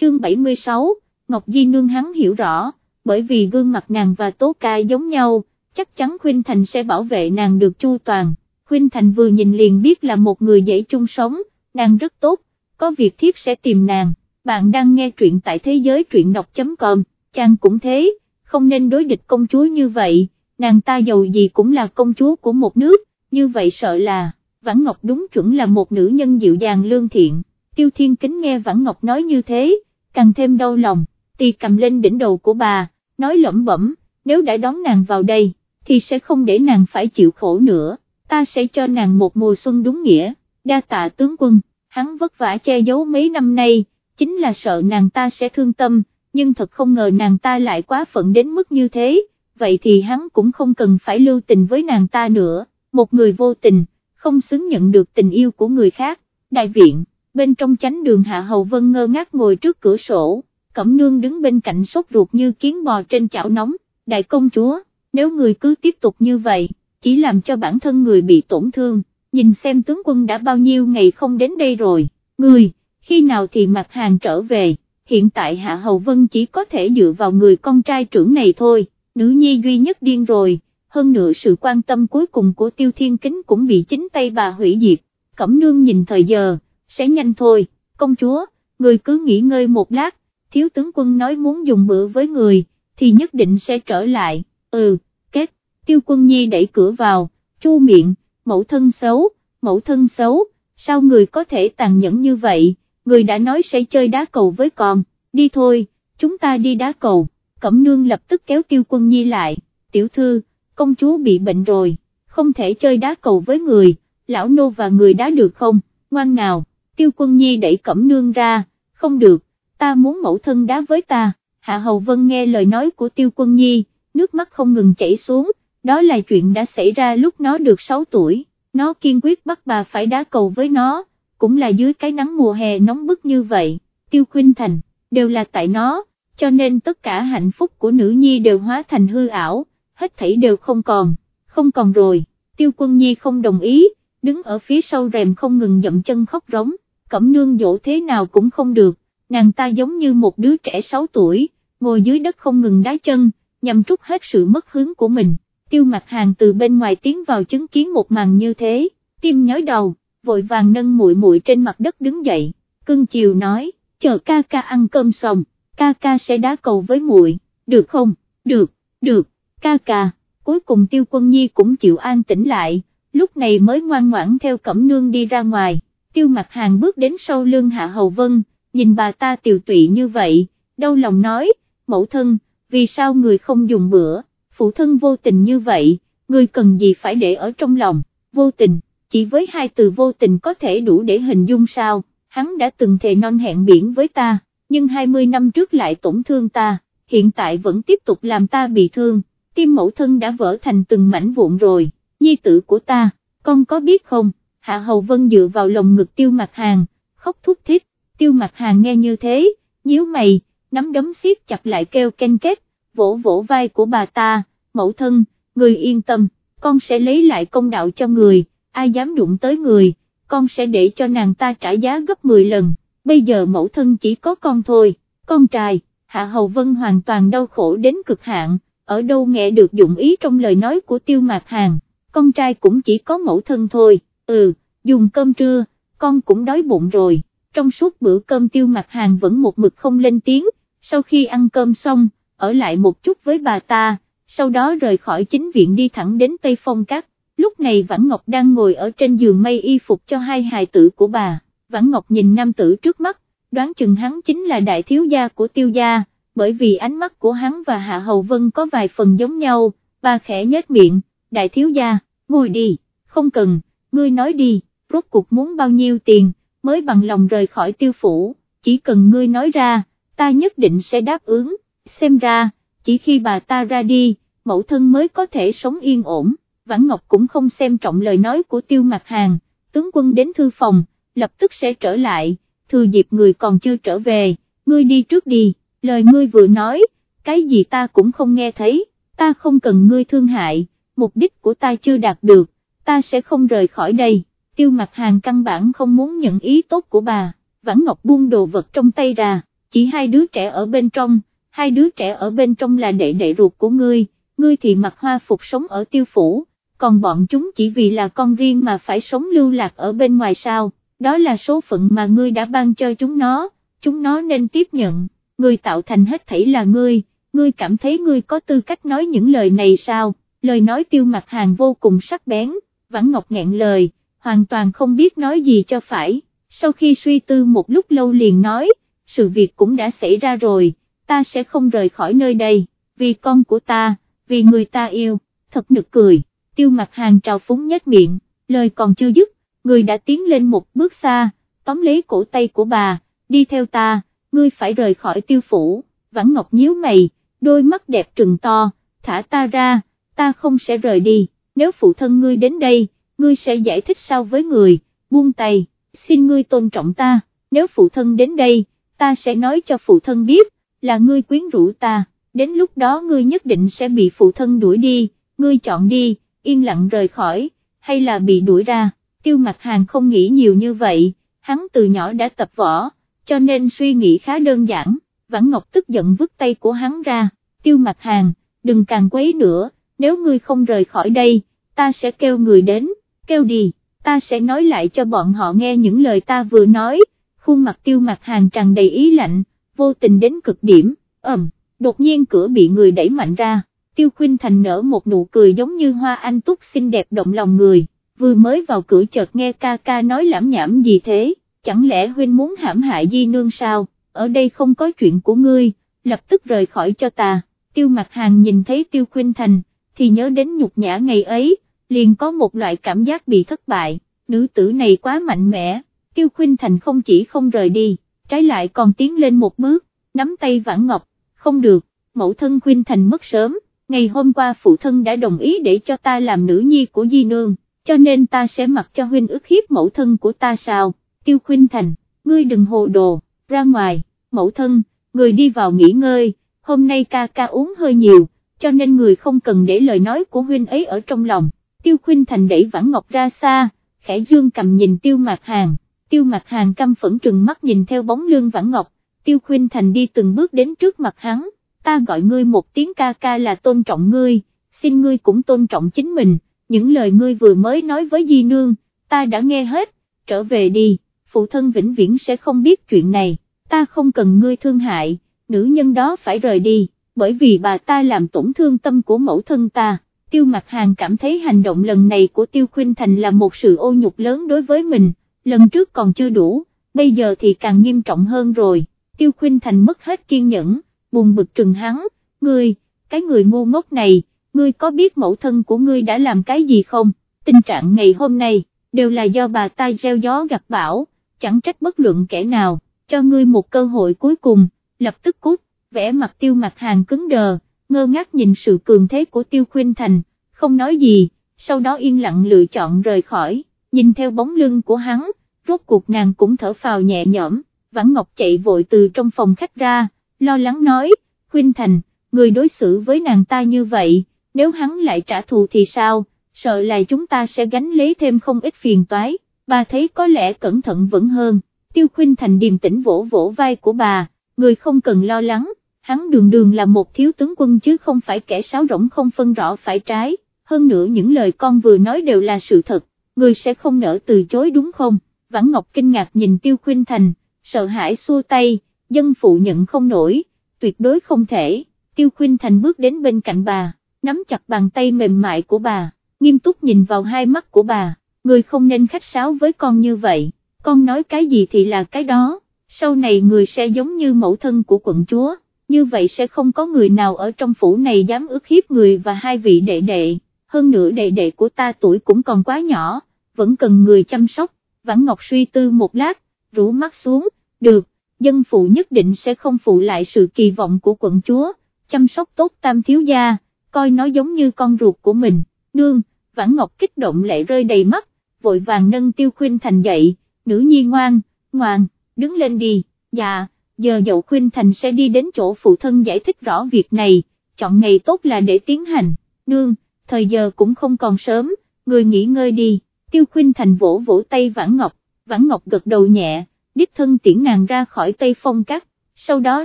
chương 76, Ngọc Di Nương hắn hiểu rõ, bởi vì gương mặt nàng và Tố Ca giống nhau, chắc chắn Khuynh Thành sẽ bảo vệ nàng được chu toàn, Khuynh Thành vừa nhìn liền biết là một người dễ chung sống, nàng rất tốt, có việc thiếp sẽ tìm nàng, bạn đang nghe truyện tại thế giới truyện đọc.com, chàng cũng thế, không nên đối địch công chúa như vậy, nàng ta giàu gì cũng là công chúa của một nước, như vậy sợ là, Vãn Ngọc đúng chuẩn là một nữ nhân dịu dàng lương thiện, Tiêu Thiên Kính nghe Vãn Ngọc nói như thế, càng thêm đau lòng, tì cầm lên đỉnh đầu của bà, nói lẩm bẩm, nếu đã đón nàng vào đây, thì sẽ không để nàng phải chịu khổ nữa, ta sẽ cho nàng một mùa xuân đúng nghĩa, đa tạ tướng quân, hắn vất vả che giấu mấy năm nay, chính là sợ nàng ta sẽ thương tâm, nhưng thật không ngờ nàng ta lại quá phận đến mức như thế, vậy thì hắn cũng không cần phải lưu tình với nàng ta nữa, một người vô tình, không xứng nhận được tình yêu của người khác, đại viện, bên trong chánh đường Hạ Hầu Vân ngơ ngác ngồi trước cửa sổ, Cẩm Nương đứng bên cạnh sốt ruột như kiến bò trên chảo nóng, đại công chúa, nếu người cứ tiếp tục như vậy, chỉ làm cho bản thân người bị tổn thương, nhìn xem tướng quân đã bao nhiêu ngày không đến đây rồi, người, khi nào thì mặt hàng trở về, hiện tại Hạ Hầu Vân chỉ có thể dựa vào người con trai trưởng này thôi, nữ nhi duy nhất điên rồi, hơn nữa sự quan tâm cuối cùng của Tiêu Thiên Kính cũng bị chính tay bà hủy diệt, Cẩm Nương nhìn thời giờ, sẽ nhanh thôi, công chúa, người cứ nghỉ ngơi một lát, thiếu tướng quân nói muốn dùng bữa với người, thì nhất định sẽ trở lại, ừ, kết, tiêu quân nhi đẩy cửa vào, chu miệng, mẫu thân xấu, mẫu thân xấu, sao người có thể tàn nhẫn như vậy, người đã nói sẽ chơi đá cầu với con, đi thôi, chúng ta đi đá cầu, cẩm nương lập tức kéo tiêu quân nhi lại, tiểu thư, công chúa bị bệnh rồi, không thể chơi đá cầu với người, lão nô và người đá được không, ngoan nào, tiêu quân nhi đẩy cẩm nương ra, không được, ta muốn mẫu thân đá với ta, Hạ Hầu Vân nghe lời nói của Tiêu Quân Nhi, nước mắt không ngừng chảy xuống, đó là chuyện đã xảy ra lúc nó được 6 tuổi, nó kiên quyết bắt bà phải đá cầu với nó, cũng là dưới cái nắng mùa hè nóng bức như vậy, Tiêu khuyên Thành, đều là tại nó, cho nên tất cả hạnh phúc của nữ nhi đều hóa thành hư ảo, hết thảy đều không còn, không còn rồi, Tiêu Quân Nhi không đồng ý, đứng ở phía sau rèm không ngừng dậm chân khóc rống, cẩm nương dỗ thế nào cũng không được nàng ta giống như một đứa trẻ 6 tuổi, ngồi dưới đất không ngừng đá chân, nhằm trút hết sự mất hướng của mình, tiêu mặt hàng từ bên ngoài tiến vào chứng kiến một màn như thế, tim nhói đầu, vội vàng nâng muội muội trên mặt đất đứng dậy, cưng chiều nói, chờ ca ca ăn cơm xong, ca ca sẽ đá cầu với muội, được không, được, được, ca ca, cuối cùng tiêu quân nhi cũng chịu an tĩnh lại, lúc này mới ngoan ngoãn theo cẩm nương đi ra ngoài, tiêu mặt hàng bước đến sau lưng hạ hầu vân, nhìn bà ta tiều tụy như vậy, đau lòng nói, mẫu thân, vì sao người không dùng bữa, phụ thân vô tình như vậy, người cần gì phải để ở trong lòng, vô tình, chỉ với hai từ vô tình có thể đủ để hình dung sao, hắn đã từng thề non hẹn biển với ta, nhưng 20 năm trước lại tổn thương ta, hiện tại vẫn tiếp tục làm ta bị thương, tim mẫu thân đã vỡ thành từng mảnh vụn rồi, nhi tử của ta, con có biết không, Hạ Hầu Vân dựa vào lồng ngực tiêu mặt hàng, khóc thúc thích, tiêu mặt hàng nghe như thế, nhíu mày, nắm đấm siết chặt lại kêu ken kết, vỗ vỗ vai của bà ta, mẫu thân, người yên tâm, con sẽ lấy lại công đạo cho người, ai dám đụng tới người, con sẽ để cho nàng ta trả giá gấp 10 lần, bây giờ mẫu thân chỉ có con thôi, con trai, Hạ Hầu Vân hoàn toàn đau khổ đến cực hạn, ở đâu nghe được dụng ý trong lời nói của tiêu mạc hàng, con trai cũng chỉ có mẫu thân thôi, ừ, dùng cơm trưa, con cũng đói bụng rồi. Trong suốt bữa cơm tiêu mặt hàng vẫn một mực không lên tiếng, sau khi ăn cơm xong, ở lại một chút với bà ta, sau đó rời khỏi chính viện đi thẳng đến Tây Phong Cát, lúc này Vãn Ngọc đang ngồi ở trên giường mây y phục cho hai hài tử của bà, Vãn Ngọc nhìn nam tử trước mắt, đoán chừng hắn chính là đại thiếu gia của tiêu gia, bởi vì ánh mắt của hắn và Hạ Hầu Vân có vài phần giống nhau, bà khẽ nhếch miệng, đại thiếu gia, ngồi đi, không cần, ngươi nói đi, rốt cuộc muốn bao nhiêu tiền, mới bằng lòng rời khỏi tiêu phủ, chỉ cần ngươi nói ra, ta nhất định sẽ đáp ứng, xem ra, chỉ khi bà ta ra đi, mẫu thân mới có thể sống yên ổn, Vãn Ngọc cũng không xem trọng lời nói của tiêu mặt hàng, tướng quân đến thư phòng, lập tức sẽ trở lại, thừa dịp người còn chưa trở về, ngươi đi trước đi, lời ngươi vừa nói, cái gì ta cũng không nghe thấy, ta không cần ngươi thương hại, mục đích của ta chưa đạt được, ta sẽ không rời khỏi đây. Tiêu mặt hàng căn bản không muốn nhận ý tốt của bà, Vãn Ngọc buông đồ vật trong tay ra, chỉ hai đứa trẻ ở bên trong, hai đứa trẻ ở bên trong là đệ đệ ruột của ngươi, ngươi thì mặc hoa phục sống ở tiêu phủ, còn bọn chúng chỉ vì là con riêng mà phải sống lưu lạc ở bên ngoài sao, đó là số phận mà ngươi đã ban cho chúng nó, chúng nó nên tiếp nhận, ngươi tạo thành hết thảy là ngươi, ngươi cảm thấy ngươi có tư cách nói những lời này sao, lời nói tiêu mặt hàng vô cùng sắc bén, vãn ngọc nghẹn lời, hoàn toàn không biết nói gì cho phải, sau khi suy tư một lúc lâu liền nói, sự việc cũng đã xảy ra rồi, ta sẽ không rời khỏi nơi đây, vì con của ta, vì người ta yêu, thật nực cười, tiêu mặt hàng trào phúng nhếch miệng, lời còn chưa dứt, người đã tiến lên một bước xa, tóm lấy cổ tay của bà, đi theo ta, ngươi phải rời khỏi tiêu phủ, vãn ngọc nhíu mày, đôi mắt đẹp trừng to, thả ta ra, ta không sẽ rời đi, nếu phụ thân ngươi đến đây, ngươi sẽ giải thích sao với người, buông tay, xin ngươi tôn trọng ta, nếu phụ thân đến đây, ta sẽ nói cho phụ thân biết, là ngươi quyến rũ ta, đến lúc đó ngươi nhất định sẽ bị phụ thân đuổi đi, ngươi chọn đi, yên lặng rời khỏi, hay là bị đuổi ra, tiêu mặt hàng không nghĩ nhiều như vậy, hắn từ nhỏ đã tập võ, cho nên suy nghĩ khá đơn giản, Vãn Ngọc tức giận vứt tay của hắn ra, tiêu mặt hàng, đừng càng quấy nữa, nếu ngươi không rời khỏi đây, ta sẽ kêu người đến, kêu đi, ta sẽ nói lại cho bọn họ nghe những lời ta vừa nói, khuôn mặt tiêu mặt hàng tràn đầy ý lạnh, vô tình đến cực điểm, ầm, đột nhiên cửa bị người đẩy mạnh ra, tiêu khuyên thành nở một nụ cười giống như hoa anh túc xinh đẹp động lòng người, vừa mới vào cửa chợt nghe ca ca nói lãm nhảm gì thế, chẳng lẽ huynh muốn hãm hại di nương sao, ở đây không có chuyện của ngươi, lập tức rời khỏi cho ta, tiêu mặt hàng nhìn thấy tiêu khuyên thành, thì nhớ đến nhục nhã ngày ấy, liền có một loại cảm giác bị thất bại, nữ tử này quá mạnh mẽ, tiêu khuynh thành không chỉ không rời đi, trái lại còn tiến lên một bước, nắm tay vãn ngọc, không được, mẫu thân khuynh thành mất sớm, ngày hôm qua phụ thân đã đồng ý để cho ta làm nữ nhi của di nương, cho nên ta sẽ mặc cho huynh ức hiếp mẫu thân của ta sao, tiêu khuynh thành, ngươi đừng hồ đồ, ra ngoài, mẫu thân, người đi vào nghỉ ngơi, hôm nay ca ca uống hơi nhiều, cho nên người không cần để lời nói của huynh ấy ở trong lòng, tiêu khuyên thành đẩy vãn ngọc ra xa, khẽ dương cầm nhìn tiêu mạc hàng, tiêu mạc hàng căm phẫn trừng mắt nhìn theo bóng lưng vãn ngọc, tiêu khuyên thành đi từng bước đến trước mặt hắn, ta gọi ngươi một tiếng ca ca là tôn trọng ngươi, xin ngươi cũng tôn trọng chính mình, những lời ngươi vừa mới nói với di nương, ta đã nghe hết, trở về đi, phụ thân vĩnh viễn sẽ không biết chuyện này, ta không cần ngươi thương hại, nữ nhân đó phải rời đi, bởi vì bà ta làm tổn thương tâm của mẫu thân ta. Tiêu mặc Hàng cảm thấy hành động lần này của Tiêu Khuynh Thành là một sự ô nhục lớn đối với mình, lần trước còn chưa đủ, bây giờ thì càng nghiêm trọng hơn rồi, Tiêu Khuynh Thành mất hết kiên nhẫn, buồn bực trừng hắn, ngươi, cái người ngu ngốc này, ngươi có biết mẫu thân của ngươi đã làm cái gì không, tình trạng ngày hôm nay, đều là do bà ta gieo gió gặt bão, chẳng trách bất luận kẻ nào, cho ngươi một cơ hội cuối cùng, lập tức cút, vẻ mặt tiêu mặt hàng cứng đờ, ngơ ngác nhìn sự cường thế của tiêu khuyên thành, không nói gì, sau đó yên lặng lựa chọn rời khỏi, nhìn theo bóng lưng của hắn, rốt cuộc nàng cũng thở phào nhẹ nhõm, Vãn Ngọc chạy vội từ trong phòng khách ra, lo lắng nói, khuyên thành, người đối xử với nàng ta như vậy, nếu hắn lại trả thù thì sao, sợ là chúng ta sẽ gánh lấy thêm không ít phiền toái, bà thấy có lẽ cẩn thận vẫn hơn, tiêu khuyên thành điềm tĩnh vỗ vỗ vai của bà, người không cần lo lắng, hắn đường đường là một thiếu tướng quân chứ không phải kẻ sáo rỗng không phân rõ phải trái, hơn nữa những lời con vừa nói đều là sự thật, người sẽ không nỡ từ chối đúng không, Vãn Ngọc kinh ngạc nhìn Tiêu Khuynh Thành, sợ hãi xua tay, dân phụ nhận không nổi, tuyệt đối không thể, Tiêu Khuynh Thành bước đến bên cạnh bà, nắm chặt bàn tay mềm mại của bà, nghiêm túc nhìn vào hai mắt của bà, người không nên khách sáo với con như vậy, con nói cái gì thì là cái đó, sau này người sẽ giống như mẫu thân của quận chúa như vậy sẽ không có người nào ở trong phủ này dám ước hiếp người và hai vị đệ đệ, hơn nữa đệ đệ của ta tuổi cũng còn quá nhỏ, vẫn cần người chăm sóc, Vãn Ngọc suy tư một lát, rủ mắt xuống, được, dân phụ nhất định sẽ không phụ lại sự kỳ vọng của quận chúa, chăm sóc tốt tam thiếu gia, coi nó giống như con ruột của mình, nương, Vãn Ngọc kích động lệ rơi đầy mắt, vội vàng nâng tiêu khuyên thành dậy, nữ nhi ngoan, ngoan, đứng lên đi, dạ giờ dậu khuyên thành sẽ đi đến chỗ phụ thân giải thích rõ việc này, chọn ngày tốt là để tiến hành, nương, thời giờ cũng không còn sớm, người nghỉ ngơi đi, tiêu khuyên thành vỗ vỗ tay Vãn Ngọc, Vãn Ngọc gật đầu nhẹ, đích thân tiễn nàng ra khỏi tây phong cắt, sau đó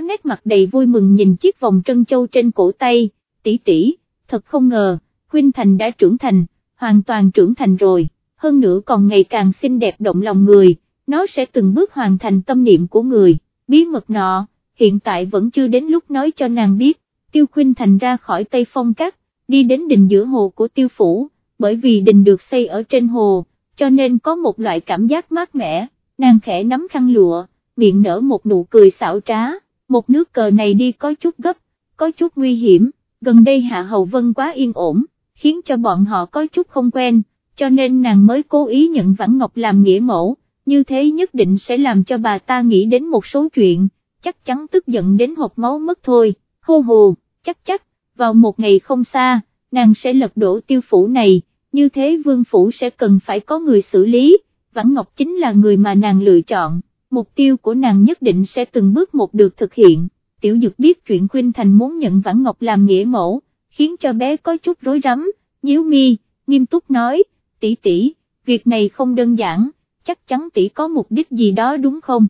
nét mặt đầy vui mừng nhìn chiếc vòng trân châu trên cổ tay, tỷ tỷ, thật không ngờ, Khuynh Thành đã trưởng thành, hoàn toàn trưởng thành rồi, hơn nữa còn ngày càng xinh đẹp động lòng người, nó sẽ từng bước hoàn thành tâm niệm của người, bí mật nọ, hiện tại vẫn chưa đến lúc nói cho nàng biết, Tiêu Khuynh Thành ra khỏi Tây Phong Cát, đi đến đình giữa hồ của Tiêu Phủ, bởi vì đình được xây ở trên hồ, cho nên có một loại cảm giác mát mẻ, nàng khẽ nắm khăn lụa, miệng nở một nụ cười xảo trá, một nước cờ này đi có chút gấp, có chút nguy hiểm, gần đây Hạ Hầu Vân quá yên ổn, khiến cho bọn họ có chút không quen, cho nên nàng mới cố ý nhận Vãn Ngọc làm nghĩa mẫu, như thế nhất định sẽ làm cho bà ta nghĩ đến một số chuyện, chắc chắn tức giận đến hộp máu mất thôi, hô hồ, chắc chắc, vào một ngày không xa, nàng sẽ lật đổ tiêu phủ này, như thế vương phủ sẽ cần phải có người xử lý, Vãn Ngọc chính là người mà nàng lựa chọn, mục tiêu của nàng nhất định sẽ từng bước một được thực hiện, tiểu dực biết chuyện Khuynh Thành muốn nhận Vãn Ngọc làm nghĩa mẫu, khiến cho bé có chút rối rắm, nhíu mi, nghiêm túc nói, tỷ tỷ, việc này không đơn giản, chắc chắn tỷ có mục đích gì đó đúng không?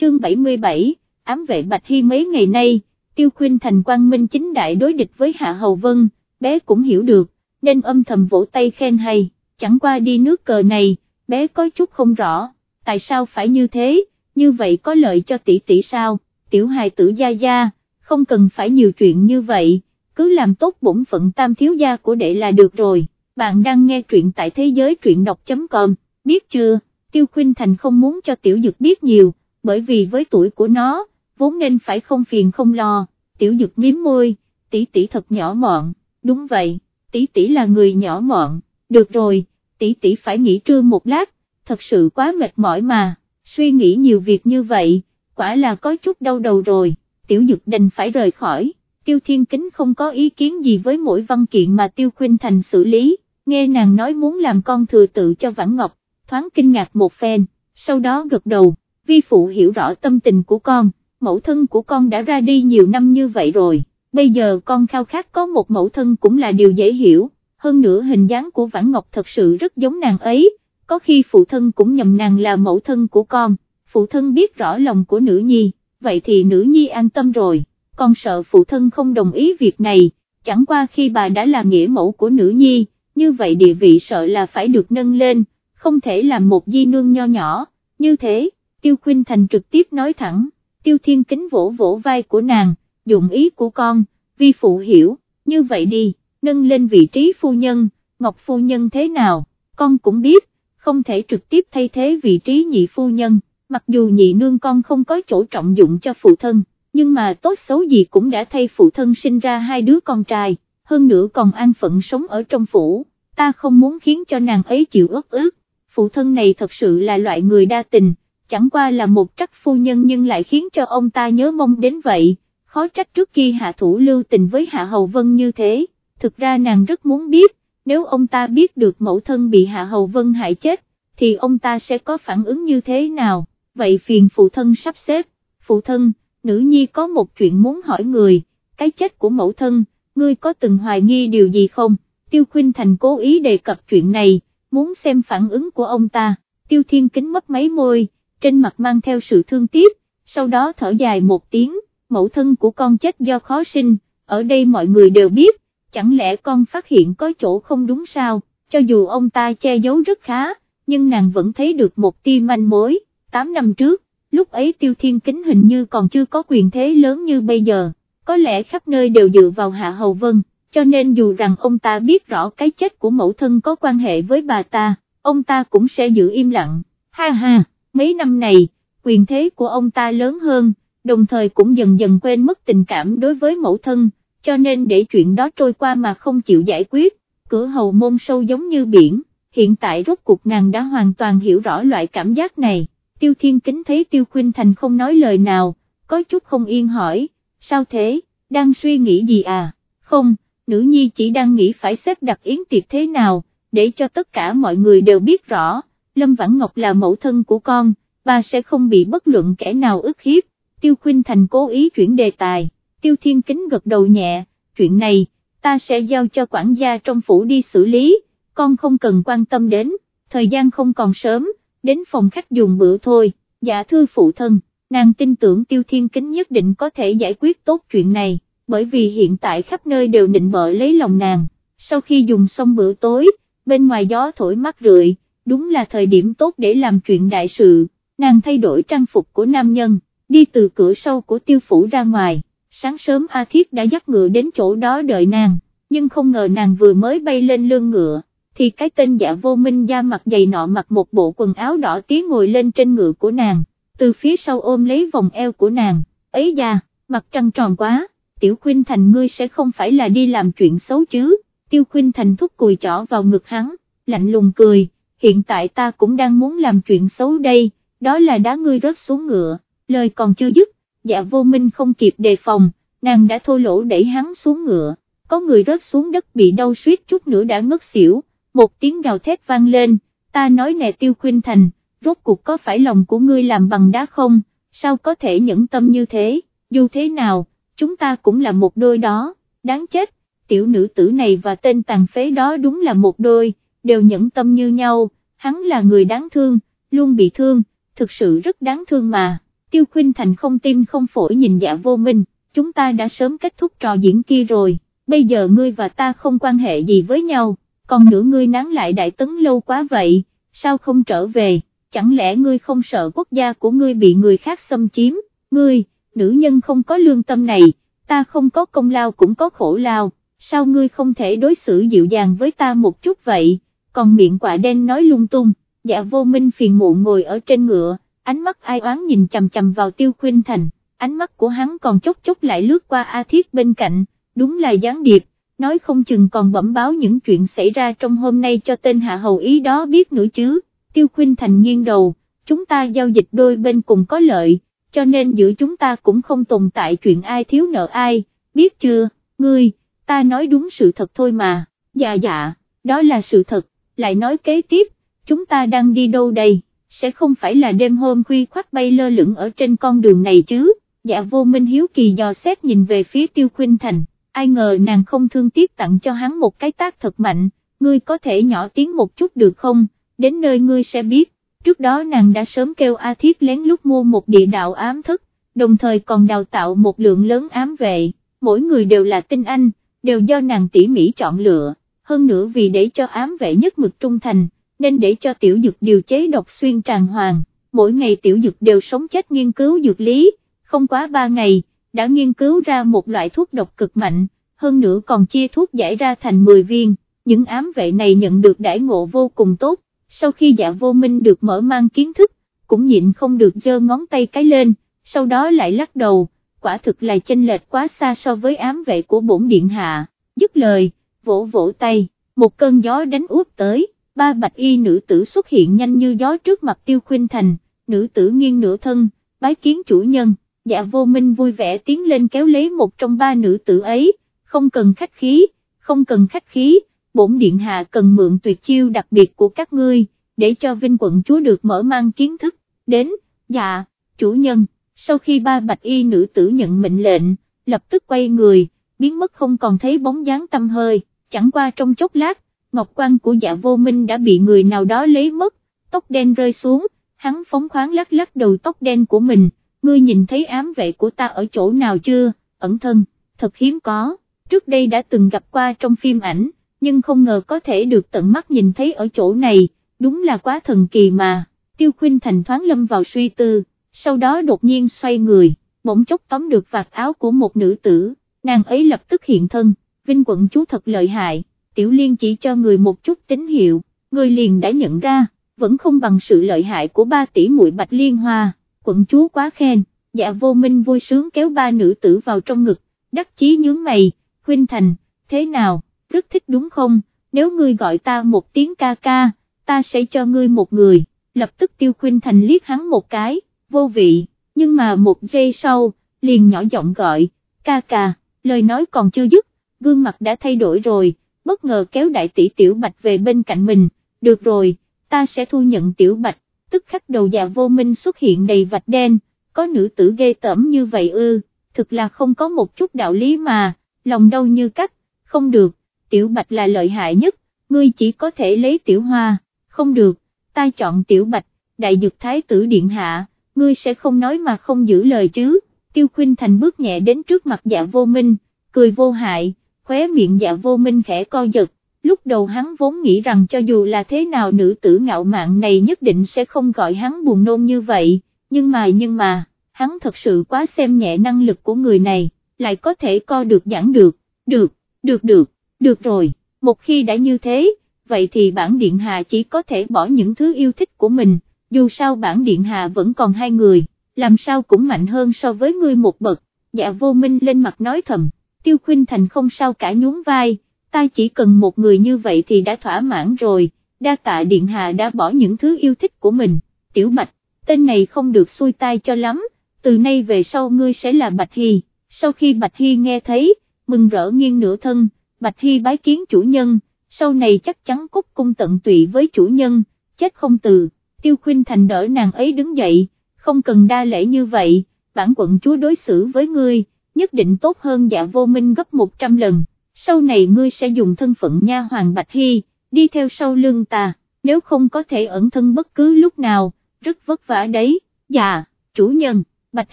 Chương 77, ám vệ Bạch Hy mấy ngày nay, Tiêu khuyên Thành quang minh chính đại đối địch với Hạ Hầu Vân, bé cũng hiểu được, nên âm thầm vỗ tay khen hay, chẳng qua đi nước cờ này, bé có chút không rõ, tại sao phải như thế, như vậy có lợi cho tỷ tỷ sao, tiểu hài tử gia gia, không cần phải nhiều chuyện như vậy, cứ làm tốt bổn phận tam thiếu gia của đệ là được rồi, bạn đang nghe truyện tại thế giới truyện đọc.com, biết chưa, Tiêu Khuynh Thành không muốn cho tiểu dực biết nhiều, bởi vì với tuổi của nó, vốn nên phải không phiền không lo, tiểu dực miếm môi, tỷ tỷ thật nhỏ mọn, đúng vậy, tỷ tỷ là người nhỏ mọn, được rồi, tỷ tỷ phải nghỉ trưa một lát, thật sự quá mệt mỏi mà, suy nghĩ nhiều việc như vậy, quả là có chút đau đầu rồi, tiểu dực đành phải rời khỏi, tiêu thiên kính không có ý kiến gì với mỗi văn kiện mà tiêu khuynh thành xử lý, nghe nàng nói muốn làm con thừa tự cho Vãn Ngọc, thoáng kinh ngạc một phen, sau đó gật đầu, vi phụ hiểu rõ tâm tình của con, mẫu thân của con đã ra đi nhiều năm như vậy rồi, bây giờ con khao khát có một mẫu thân cũng là điều dễ hiểu, hơn nữa hình dáng của Vãn Ngọc thật sự rất giống nàng ấy, có khi phụ thân cũng nhầm nàng là mẫu thân của con, phụ thân biết rõ lòng của nữ nhi, vậy thì nữ nhi an tâm rồi, con sợ phụ thân không đồng ý việc này, chẳng qua khi bà đã là nghĩa mẫu của nữ nhi, như vậy địa vị sợ là phải được nâng lên, không thể làm một di nương nho nhỏ, như thế, Tiêu Khuynh Thành trực tiếp nói thẳng, Tiêu Thiên Kính vỗ vỗ vai của nàng, dụng ý của con, vi phụ hiểu, như vậy đi, nâng lên vị trí phu nhân, Ngọc phu nhân thế nào, con cũng biết, không thể trực tiếp thay thế vị trí nhị phu nhân, mặc dù nhị nương con không có chỗ trọng dụng cho phụ thân, nhưng mà tốt xấu gì cũng đã thay phụ thân sinh ra hai đứa con trai, hơn nữa còn an phận sống ở trong phủ, ta không muốn khiến cho nàng ấy chịu ước ước, phụ thân này thật sự là loại người đa tình, chẳng qua là một trắc phu nhân nhưng lại khiến cho ông ta nhớ mong đến vậy, khó trách trước khi hạ thủ lưu tình với hạ hầu vân như thế, thực ra nàng rất muốn biết, nếu ông ta biết được mẫu thân bị hạ hầu vân hại chết, thì ông ta sẽ có phản ứng như thế nào, vậy phiền phụ thân sắp xếp, phụ thân, nữ nhi có một chuyện muốn hỏi người, cái chết của mẫu thân, ngươi có từng hoài nghi điều gì không, tiêu khuyên thành cố ý đề cập chuyện này, muốn xem phản ứng của ông ta, tiêu thiên kính mất mấy môi, trên mặt mang theo sự thương tiếc, sau đó thở dài một tiếng, mẫu thân của con chết do khó sinh, ở đây mọi người đều biết, chẳng lẽ con phát hiện có chỗ không đúng sao, cho dù ông ta che giấu rất khá, nhưng nàng vẫn thấy được một tia manh mối, 8 năm trước, lúc ấy tiêu thiên kính hình như còn chưa có quyền thế lớn như bây giờ, có lẽ khắp nơi đều dựa vào Hạ Hầu Vân, cho nên dù rằng ông ta biết rõ cái chết của mẫu thân có quan hệ với bà ta, ông ta cũng sẽ giữ im lặng, ha ha, mấy năm này, quyền thế của ông ta lớn hơn, đồng thời cũng dần dần quên mất tình cảm đối với mẫu thân, cho nên để chuyện đó trôi qua mà không chịu giải quyết, cửa hầu môn sâu giống như biển, hiện tại rốt cuộc nàng đã hoàn toàn hiểu rõ loại cảm giác này, tiêu thiên kính thấy tiêu khuyên thành không nói lời nào, có chút không yên hỏi, sao thế, đang suy nghĩ gì à, không, nữ nhi chỉ đang nghĩ phải xếp đặt yến tiệc thế nào, để cho tất cả mọi người đều biết rõ, Lâm Vãn Ngọc là mẫu thân của con, bà sẽ không bị bất luận kẻ nào ức hiếp, Tiêu Khuynh Thành cố ý chuyển đề tài, Tiêu Thiên Kính gật đầu nhẹ, chuyện này, ta sẽ giao cho quản gia trong phủ đi xử lý, con không cần quan tâm đến, thời gian không còn sớm, đến phòng khách dùng bữa thôi, dạ thưa phụ thân, nàng tin tưởng tiêu thiên kính nhất định có thể giải quyết tốt chuyện này, bởi vì hiện tại khắp nơi đều định bợ lấy lòng nàng, sau khi dùng xong bữa tối, bên ngoài gió thổi mắt rượi, đúng là thời điểm tốt để làm chuyện đại sự, nàng thay đổi trang phục của nam nhân, đi từ cửa sau của tiêu phủ ra ngoài, sáng sớm A Thiết đã dắt ngựa đến chỗ đó đợi nàng, nhưng không ngờ nàng vừa mới bay lên lưng ngựa, thì cái tên giả vô minh da mặt dày nọ mặc một bộ quần áo đỏ tía ngồi lên trên ngựa của nàng, từ phía sau ôm lấy vòng eo của nàng, ấy da, mặt trăng tròn quá, tiểu khuyên thành ngươi sẽ không phải là đi làm chuyện xấu chứ, tiêu khuyên thành thúc cùi chỏ vào ngực hắn, lạnh lùng cười, hiện tại ta cũng đang muốn làm chuyện xấu đây, đó là đá ngươi rớt xuống ngựa, lời còn chưa dứt, dạ vô minh không kịp đề phòng, nàng đã thô lỗ đẩy hắn xuống ngựa, có người rớt xuống đất bị đau suýt chút nữa đã ngất xỉu, một tiếng gào thét vang lên, ta nói nè tiêu khuyên thành, rốt cuộc có phải lòng của ngươi làm bằng đá không, sao có thể nhẫn tâm như thế, dù thế nào, chúng ta cũng là một đôi đó, đáng chết, tiểu nữ tử này và tên tàn phế đó đúng là một đôi, đều nhẫn tâm như nhau, hắn là người đáng thương, luôn bị thương, thực sự rất đáng thương mà, tiêu khuyên thành không tim không phổi nhìn dạ vô minh, chúng ta đã sớm kết thúc trò diễn kia rồi, bây giờ ngươi và ta không quan hệ gì với nhau, còn nữa ngươi nán lại đại tấn lâu quá vậy, sao không trở về, chẳng lẽ ngươi không sợ quốc gia của ngươi bị người khác xâm chiếm, ngươi, nữ nhân không có lương tâm này, ta không có công lao cũng có khổ lao, sao ngươi không thể đối xử dịu dàng với ta một chút vậy, còn miệng quả đen nói lung tung, dạ vô minh phiền muộn ngồi ở trên ngựa, ánh mắt ai oán nhìn chầm chầm vào tiêu khuyên thành, ánh mắt của hắn còn chốc chốc lại lướt qua A Thiết bên cạnh, đúng là gián điệp, nói không chừng còn bẩm báo những chuyện xảy ra trong hôm nay cho tên hạ hầu ý đó biết nữa chứ, tiêu khuyên thành nghiêng đầu, chúng ta giao dịch đôi bên cùng có lợi, cho nên giữa chúng ta cũng không tồn tại chuyện ai thiếu nợ ai, biết chưa, ngươi, ta nói đúng sự thật thôi mà, dạ dạ, đó là sự thật, lại nói kế tiếp, chúng ta đang đi đâu đây, sẽ không phải là đêm hôm khuya khoát bay lơ lửng ở trên con đường này chứ, dạ vô minh hiếu kỳ dò xét nhìn về phía tiêu khuyên thành ai ngờ nàng không thương tiếc tặng cho hắn một cái tác thật mạnh, ngươi có thể nhỏ tiếng một chút được không, đến nơi ngươi sẽ biết, trước đó nàng đã sớm kêu A Thiết lén lút mua một địa đạo ám thức, đồng thời còn đào tạo một lượng lớn ám vệ, mỗi người đều là tinh anh, đều do nàng tỉ mỉ chọn lựa, hơn nữa vì để cho ám vệ nhất mực trung thành, nên để cho tiểu dực điều chế độc xuyên tràn hoàng, mỗi ngày tiểu dực đều sống chết nghiên cứu dược lý, không quá ba ngày đã nghiên cứu ra một loại thuốc độc cực mạnh, hơn nữa còn chia thuốc giải ra thành 10 viên, những ám vệ này nhận được đãi ngộ vô cùng tốt, sau khi dạ vô minh được mở mang kiến thức, cũng nhịn không được giơ ngón tay cái lên, sau đó lại lắc đầu, quả thực là chênh lệch quá xa so với ám vệ của bổn điện hạ, dứt lời, vỗ vỗ tay, một cơn gió đánh úp tới, ba bạch y nữ tử xuất hiện nhanh như gió trước mặt tiêu khuyên thành, nữ tử nghiêng nửa thân, bái kiến chủ nhân dạ vô minh vui vẻ tiến lên kéo lấy một trong ba nữ tử ấy, không cần khách khí, không cần khách khí, bổn điện hạ cần mượn tuyệt chiêu đặc biệt của các ngươi, để cho vinh quận chúa được mở mang kiến thức, đến, dạ, chủ nhân, sau khi ba bạch y nữ tử nhận mệnh lệnh, lập tức quay người, biến mất không còn thấy bóng dáng tâm hơi, chẳng qua trong chốc lát, ngọc quan của dạ vô minh đã bị người nào đó lấy mất, tóc đen rơi xuống, hắn phóng khoáng lắc lắc đầu tóc đen của mình, ngươi nhìn thấy ám vệ của ta ở chỗ nào chưa, ẩn thân, thật hiếm có, trước đây đã từng gặp qua trong phim ảnh, nhưng không ngờ có thể được tận mắt nhìn thấy ở chỗ này, đúng là quá thần kỳ mà, tiêu khuyên thành thoáng lâm vào suy tư, sau đó đột nhiên xoay người, bỗng chốc tóm được vạt áo của một nữ tử, nàng ấy lập tức hiện thân, vinh quận chú thật lợi hại, tiểu liên chỉ cho người một chút tín hiệu, người liền đã nhận ra, vẫn không bằng sự lợi hại của ba tỷ muội bạch liên hoa quận chúa quá khen, dạ vô minh vui sướng kéo ba nữ tử vào trong ngực, đắc chí nhướng mày, khuyên thành, thế nào, rất thích đúng không, nếu ngươi gọi ta một tiếng ca ca, ta sẽ cho ngươi một người, lập tức tiêu khuyên thành liếc hắn một cái, vô vị, nhưng mà một giây sau, liền nhỏ giọng gọi, ca ca, lời nói còn chưa dứt, gương mặt đã thay đổi rồi, bất ngờ kéo đại tỷ tiểu bạch về bên cạnh mình, được rồi, ta sẽ thu nhận tiểu bạch, tức khắc đầu già vô minh xuất hiện đầy vạch đen, có nữ tử ghê tởm như vậy ư, thực là không có một chút đạo lý mà, lòng đau như cắt, không được, tiểu bạch là lợi hại nhất, ngươi chỉ có thể lấy tiểu hoa, không được, ta chọn tiểu bạch, đại dược thái tử điện hạ, ngươi sẽ không nói mà không giữ lời chứ, Tiêu khuyên Thành bước nhẹ đến trước mặt dạ vô minh, cười vô hại, khóe miệng dạ vô minh khẽ co giật, lúc đầu hắn vốn nghĩ rằng cho dù là thế nào nữ tử ngạo mạn này nhất định sẽ không gọi hắn buồn nôn như vậy, nhưng mà nhưng mà, hắn thật sự quá xem nhẹ năng lực của người này, lại có thể co được giảng được, được, được được, được rồi, một khi đã như thế, vậy thì bản điện hạ chỉ có thể bỏ những thứ yêu thích của mình, dù sao bản điện hạ vẫn còn hai người, làm sao cũng mạnh hơn so với ngươi một bậc, dạ vô minh lên mặt nói thầm, tiêu khuyên thành không sao cả nhún vai, ta chỉ cần một người như vậy thì đã thỏa mãn rồi, đa tạ điện hạ đã bỏ những thứ yêu thích của mình, tiểu bạch, tên này không được xuôi tai cho lắm, từ nay về sau ngươi sẽ là Bạch Hy, sau khi Bạch Hy nghe thấy, mừng rỡ nghiêng nửa thân, Bạch Hy bái kiến chủ nhân, sau này chắc chắn cúc cung tận tụy với chủ nhân, chết không từ, tiêu khuyên thành đỡ nàng ấy đứng dậy, không cần đa lễ như vậy, bản quận chúa đối xử với ngươi, nhất định tốt hơn dạ vô minh gấp 100 lần, sau này ngươi sẽ dùng thân phận nha hoàng Bạch Hy, đi theo sau lưng ta, nếu không có thể ẩn thân bất cứ lúc nào, rất vất vả đấy, dạ, chủ nhân, Bạch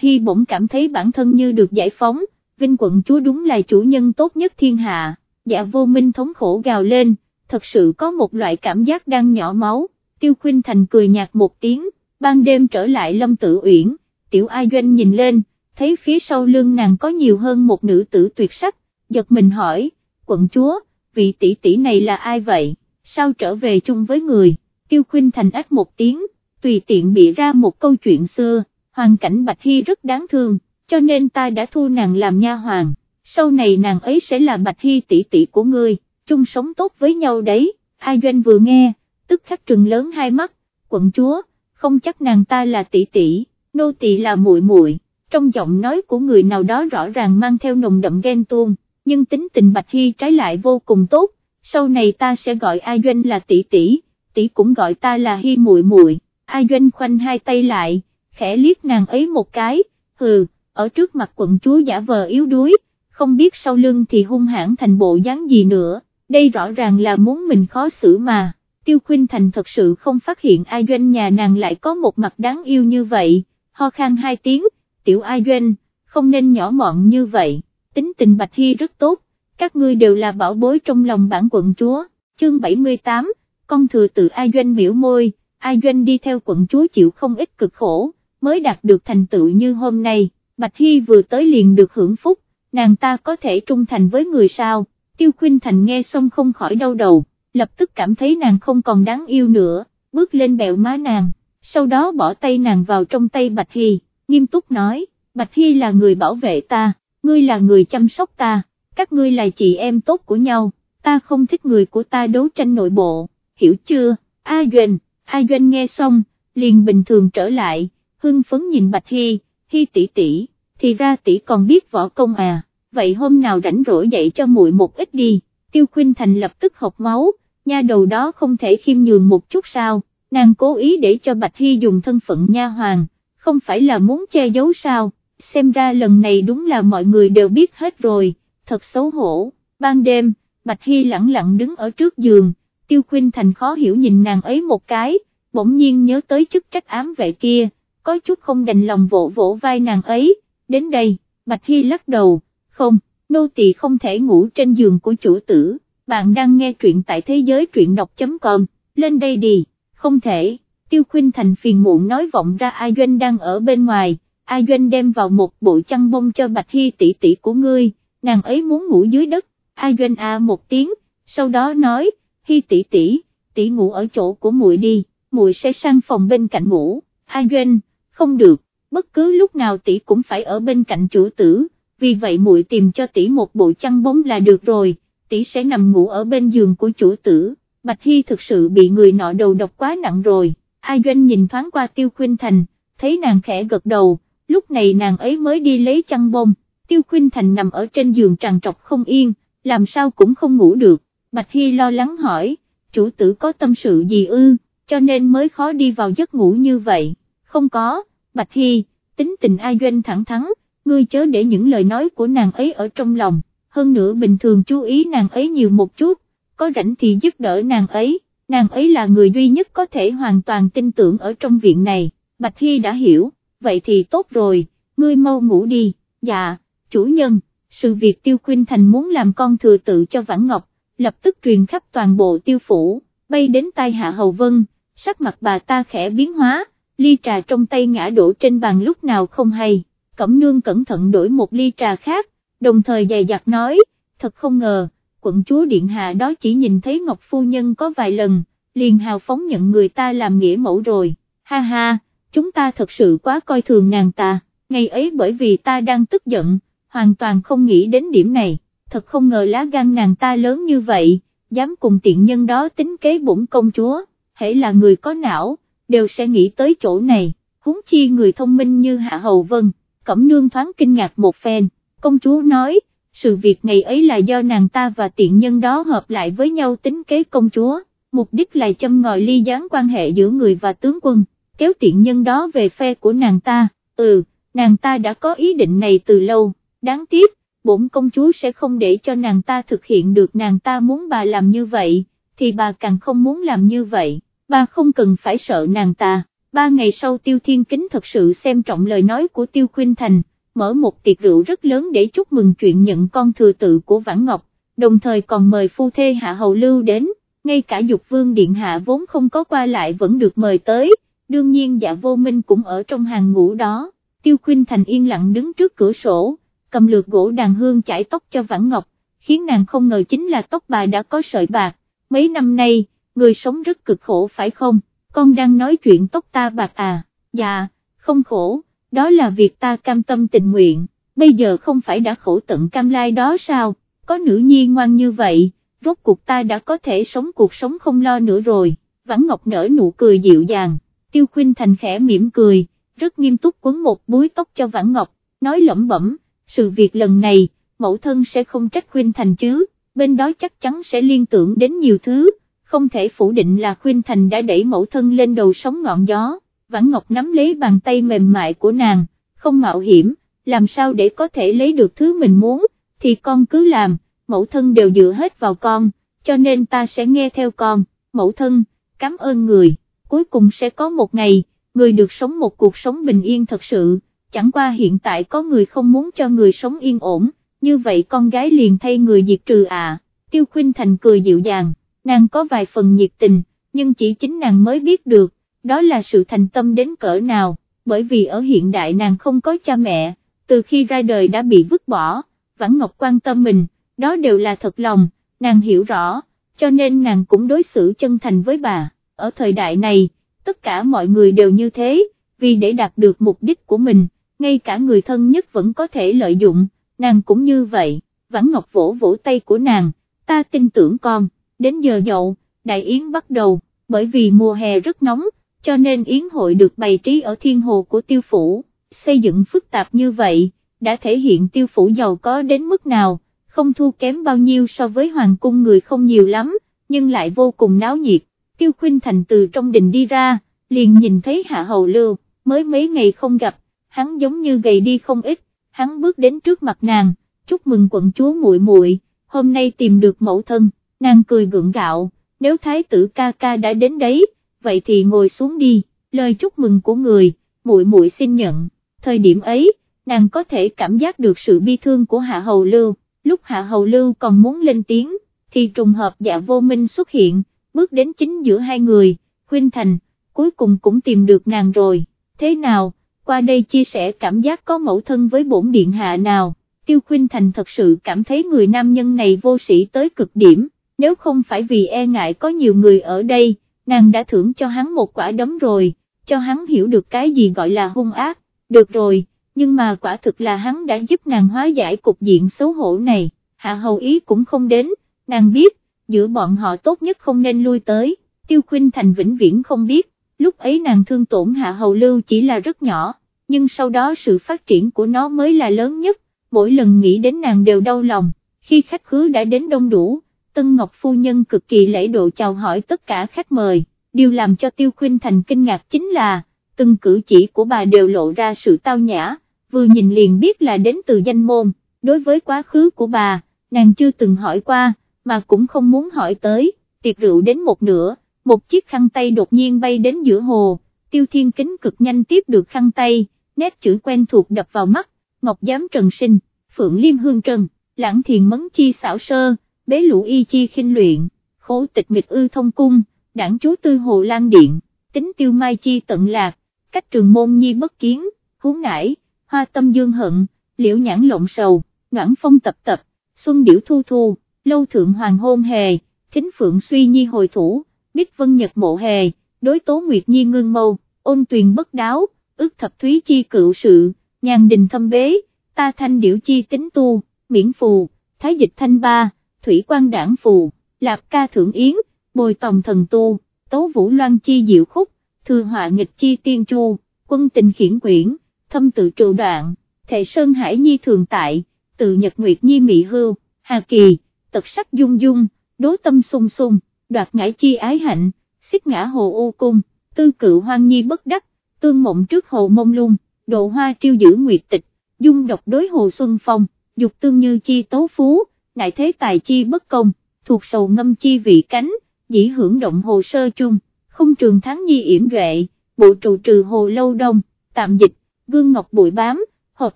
Hy bỗng cảm thấy bản thân như được giải phóng, Vinh quận chúa đúng là chủ nhân tốt nhất thiên hạ, dạ vô minh thống khổ gào lên, thật sự có một loại cảm giác đang nhỏ máu, tiêu khuyên thành cười nhạt một tiếng, ban đêm trở lại lâm tự uyển, tiểu ai doanh nhìn lên, thấy phía sau lưng nàng có nhiều hơn một nữ tử tuyệt sắc, giật mình hỏi, quận chúa, vị tỷ tỷ này là ai vậy, sao trở về chung với người, tiêu khuyên thành ách một tiếng, tùy tiện bị ra một câu chuyện xưa, hoàn cảnh Bạch Hy rất đáng thương, cho nên ta đã thu nàng làm nha hoàng, sau này nàng ấy sẽ là Bạch Hy tỷ tỷ của ngươi, chung sống tốt với nhau đấy, ai doanh vừa nghe, tức khắc trừng lớn hai mắt, quận chúa, không chắc nàng ta là tỷ tỷ, nô tỳ là muội muội. trong giọng nói của người nào đó rõ ràng mang theo nồng đậm ghen tuông, nhưng tính tình Bạch Hy trái lại vô cùng tốt, sau này ta sẽ gọi ai doanh là tỷ tỷ, tỷ cũng gọi ta là Hy muội muội. ai doanh khoanh hai tay lại, khẽ liếc nàng ấy một cái, hừ, ở trước mặt quận chúa giả vờ yếu đuối, không biết sau lưng thì hung hãn thành bộ dáng gì nữa, đây rõ ràng là muốn mình khó xử mà. Tiêu Khuynh Thành thật sự không phát hiện ai doanh nhà nàng lại có một mặt đáng yêu như vậy, ho khan hai tiếng, tiểu ai doanh, không nên nhỏ mọn như vậy, tính tình Bạch Hy rất tốt, các ngươi đều là bảo bối trong lòng bản quận chúa, chương 78, con thừa tự ai doanh biểu môi, ai doanh đi theo quận chúa chịu không ít cực khổ, mới đạt được thành tựu như hôm nay, Bạch Hy vừa tới liền được hưởng phúc, nàng ta có thể trung thành với người sao, Tiêu khuyên Thành nghe xong không khỏi đau đầu, lập tức cảm thấy nàng không còn đáng yêu nữa, bước lên bẹo má nàng, sau đó bỏ tay nàng vào trong tay Bạch Hy, nghiêm túc nói, Bạch Hy là người bảo vệ ta, ngươi là người chăm sóc ta, các ngươi là chị em tốt của nhau, ta không thích người của ta đấu tranh nội bộ, hiểu chưa, A Doanh, A Doanh nghe xong, liền bình thường trở lại, hưng phấn nhìn Bạch Hy, Hy tỷ tỷ, thì ra tỷ còn biết võ công à, vậy hôm nào rảnh rỗi dạy cho muội một ít đi, Tiêu khuyên Thành lập tức học máu, nha đầu đó không thể khiêm nhường một chút sao, nàng cố ý để cho Bạch Hy dùng thân phận nha hoàng, không phải là muốn che giấu sao, xem ra lần này đúng là mọi người đều biết hết rồi, thật xấu hổ, ban đêm, Bạch Hy lặng lặng đứng ở trước giường, Tiêu khuyên Thành khó hiểu nhìn nàng ấy một cái, bỗng nhiên nhớ tới chức trách ám vệ kia, có chút không đành lòng vỗ vỗ vai nàng ấy, đến đây, Bạch Hy lắc đầu, không, nô tỳ không thể ngủ trên giường của chủ tử, bạn đang nghe truyện tại thế giới truyện đọc.com, lên đây đi, không thể, Tiêu Khuynh Thành phiền muộn nói vọng ra ai doanh đang ở bên ngoài, ai doanh đem vào một bộ chăn bông cho Bạch Hy tỷ tỷ của ngươi, nàng ấy muốn ngủ dưới đất, ai doanh a một tiếng, sau đó nói, Hy tỷ tỷ, tỷ ngủ ở chỗ của muội đi, muội sẽ sang phòng bên cạnh ngủ, ai doanh, không được, bất cứ lúc nào tỷ cũng phải ở bên cạnh chủ tử, vì vậy muội tìm cho tỷ một bộ chăn bông là được rồi, tỷ sẽ nằm ngủ ở bên giường của chủ tử, Bạch Hy thực sự bị người nọ đầu độc quá nặng rồi, ai doanh nhìn thoáng qua Tiêu Khuynh Thành, thấy nàng khẽ gật đầu, lúc này nàng ấy mới đi lấy chăn bông, Tiêu Khuynh Thành nằm ở trên giường tràn trọc không yên, làm sao cũng không ngủ được, Bạch Hy lo lắng hỏi, chủ tử có tâm sự gì ư, cho nên mới khó đi vào giấc ngủ như vậy. Không có, Bạch Hy, tính tình ai doanh thẳng thắn, ngươi chớ để những lời nói của nàng ấy ở trong lòng, hơn nữa bình thường chú ý nàng ấy nhiều một chút, có rảnh thì giúp đỡ nàng ấy, nàng ấy là người duy nhất có thể hoàn toàn tin tưởng ở trong viện này, Bạch Hy đã hiểu, vậy thì tốt rồi, ngươi mau ngủ đi, dạ, chủ nhân, sự việc Tiêu Quynh Thành muốn làm con thừa tự cho Vãn Ngọc, lập tức truyền khắp toàn bộ tiêu phủ, bay đến tai Hạ Hầu Vân, sắc mặt bà ta khẽ biến hóa, ly trà trong tay ngã đổ trên bàn lúc nào không hay, Cẩm Nương cẩn thận đổi một ly trà khác, đồng thời dày dặt nói, thật không ngờ, quận chúa Điện Hạ đó chỉ nhìn thấy Ngọc Phu Nhân có vài lần, liền hào phóng nhận người ta làm nghĩa mẫu rồi, ha ha, chúng ta thật sự quá coi thường nàng ta, ngày ấy bởi vì ta đang tức giận, hoàn toàn không nghĩ đến điểm này, thật không ngờ lá gan nàng ta lớn như vậy, dám cùng tiện nhân đó tính kế bổn công chúa, hãy là người có não, đều sẽ nghĩ tới chỗ này, huống chi người thông minh như Hạ Hầu Vân, Cẩm Nương thoáng kinh ngạc một phen, công chúa nói, sự việc ngày ấy là do nàng ta và tiện nhân đó hợp lại với nhau tính kế công chúa, mục đích là châm ngòi ly gián quan hệ giữa người và tướng quân, kéo tiện nhân đó về phe của nàng ta, ừ, nàng ta đã có ý định này từ lâu, đáng tiếc, bổn công chúa sẽ không để cho nàng ta thực hiện được nàng ta muốn bà làm như vậy, thì bà càng không muốn làm như vậy, Ba không cần phải sợ nàng ta. Ba ngày sau Tiêu Thiên Kính thật sự xem trọng lời nói của Tiêu Khuynh Thành, mở một tiệc rượu rất lớn để chúc mừng chuyện nhận con thừa tự của Vãn Ngọc, đồng thời còn mời phu thê Hạ Hầu Lưu đến, ngay cả Dục Vương Điện Hạ vốn không có qua lại vẫn được mời tới, đương nhiên dạ vô minh cũng ở trong hàng ngũ đó, Tiêu Khuynh Thành yên lặng đứng trước cửa sổ, cầm lược gỗ đàn hương chải tóc cho Vãn Ngọc, khiến nàng không ngờ chính là tóc bà đã có sợi bạc, mấy năm nay, người sống rất cực khổ phải không, con đang nói chuyện tóc ta bạc à, dạ, không khổ, đó là việc ta cam tâm tình nguyện, bây giờ không phải đã khổ tận cam lai đó sao, có nữ nhi ngoan như vậy, rốt cuộc ta đã có thể sống cuộc sống không lo nữa rồi, Vãn Ngọc nở nụ cười dịu dàng, Tiêu Khuynh Thành khẽ mỉm cười, rất nghiêm túc quấn một búi tóc cho Vãn Ngọc, nói lẩm bẩm, sự việc lần này, mẫu thân sẽ không trách Khuynh Thành chứ, bên đó chắc chắn sẽ liên tưởng đến nhiều thứ, không thể phủ định là khuyên Thành đã đẩy mẫu thân lên đầu sóng ngọn gió, Vãn Ngọc nắm lấy bàn tay mềm mại của nàng, không mạo hiểm, làm sao để có thể lấy được thứ mình muốn, thì con cứ làm, mẫu thân đều dựa hết vào con, cho nên ta sẽ nghe theo con, mẫu thân, cảm ơn người, cuối cùng sẽ có một ngày, người được sống một cuộc sống bình yên thật sự chẳng qua hiện tại có người không muốn cho người sống yên ổn, như vậy con gái liền thay người diệt trừ à, Tiêu Khuynh Thành cười dịu dàng, nàng có vài phần nhiệt tình, nhưng chỉ chính nàng mới biết được, đó là sự thành tâm đến cỡ nào, bởi vì ở hiện đại nàng không có cha mẹ, từ khi ra đời đã bị vứt bỏ, Vãn Ngọc quan tâm mình, đó đều là thật lòng, nàng hiểu rõ, cho nên nàng cũng đối xử chân thành với bà, ở thời đại này, tất cả mọi người đều như thế, vì để đạt được mục đích của mình, ngay cả người thân nhất vẫn có thể lợi dụng, nàng cũng như vậy, Vãn Ngọc vỗ vỗ tay của nàng, ta tin tưởng con, đến giờ dậu, đại yến bắt đầu, bởi vì mùa hè rất nóng, cho nên yến hội được bày trí ở thiên hồ của tiêu phủ, xây dựng phức tạp như vậy, đã thể hiện tiêu phủ giàu có đến mức nào, không thua kém bao nhiêu so với hoàng cung người không nhiều lắm, nhưng lại vô cùng náo nhiệt, tiêu khuyên thành từ trong đình đi ra, liền nhìn thấy hạ hầu lưu, mới mấy ngày không gặp, hắn giống như gầy đi không ít, hắn bước đến trước mặt nàng, chúc mừng quận chúa muội muội, hôm nay tìm được mẫu thân, nàng cười gượng gạo, nếu thái tử ca ca đã đến đấy, vậy thì ngồi xuống đi, lời chúc mừng của người, muội muội xin nhận, thời điểm ấy, nàng có thể cảm giác được sự bi thương của Hạ Hầu Lưu, lúc Hạ Hầu Lưu còn muốn lên tiếng, thì trùng hợp dạ vô minh xuất hiện, bước đến chính giữa hai người, khuyên thành, cuối cùng cũng tìm được nàng rồi, thế nào? qua đây chia sẻ cảm giác có mẫu thân với bổn điện hạ nào, Tiêu Khuynh Thành thật sự cảm thấy người nam nhân này vô sĩ tới cực điểm, nếu không phải vì e ngại có nhiều người ở đây, nàng đã thưởng cho hắn một quả đấm rồi, cho hắn hiểu được cái gì gọi là hung ác, được rồi, nhưng mà quả thực là hắn đã giúp nàng hóa giải cục diện xấu hổ này, hạ hầu ý cũng không đến, nàng biết, giữa bọn họ tốt nhất không nên lui tới, Tiêu khuyên Thành vĩnh viễn không biết, lúc ấy nàng thương tổn hạ hầu lưu chỉ là rất nhỏ, nhưng sau đó sự phát triển của nó mới là lớn nhất, mỗi lần nghĩ đến nàng đều đau lòng, khi khách khứa đã đến đông đủ, Tân Ngọc Phu Nhân cực kỳ lễ độ chào hỏi tất cả khách mời, điều làm cho Tiêu Khuynh Thành kinh ngạc chính là, từng cử chỉ của bà đều lộ ra sự tao nhã, vừa nhìn liền biết là đến từ danh môn, đối với quá khứ của bà, nàng chưa từng hỏi qua, mà cũng không muốn hỏi tới, tiệc rượu đến một nửa một chiếc khăn tay đột nhiên bay đến giữa hồ, tiêu thiên kính cực nhanh tiếp được khăn tay, nét chữ quen thuộc đập vào mắt, Ngọc Giám Trần Sinh, Phượng Liêm Hương Trần, Lãng Thiền Mấn Chi xảo sơ, Bế Lũ Y Chi khinh luyện, khố Tịch Mịch Ư Thông Cung, Đảng chúa Tư Hồ Lan Điện, Tính Tiêu Mai Chi Tận Lạc, Cách Trường Môn Nhi Bất Kiến, Huống Nải, Hoa Tâm Dương Hận, Liễu Nhãn Lộn Sầu, Noãn Phong Tập Tập, Xuân Điểu Thu Thu, Lâu Thượng Hoàng Hôn Hề, Thính Phượng Suy Nhi Hồi Thủ, Bích Vân Nhật Mộ Hề, Đối Tố Nguyệt Nhi Ngưng Mâu, Ôn Tuyền Bất Đáo, ước thập thúy chi cựu sự, nhàn đình thâm bế, ta thanh điểu chi tính tu, miễn phù, thái dịch thanh ba, thủy quan đảng phù, lạp ca thượng yến, bồi tòng thần tu, tấu vũ loan chi diệu khúc, thư họa nghịch chi tiên chu, quân tình khiển quyển, thâm tự trụ đoạn, thệ sơn hải nhi thường tại, tự nhật nguyệt nhi mị hưu, hà kỳ, tật sắc dung dung, đối tâm sung sung, đoạt ngải chi ái hạnh, xích ngã hồ ô cung, tư cự hoang nhi bất đắc, tương mộng trước hồ mông lung, độ hoa triêu giữ nguyệt tịch, dung độc đối hồ xuân phong, dục tương như chi tấu phú, ngại thế tài chi bất công, thuộc sầu ngâm chi vị cánh, dĩ hưởng động hồ sơ chung, không trường tháng nhi yểm duệ, bộ trụ trừ hồ lâu đông, tạm dịch, gương ngọc bụi bám, hột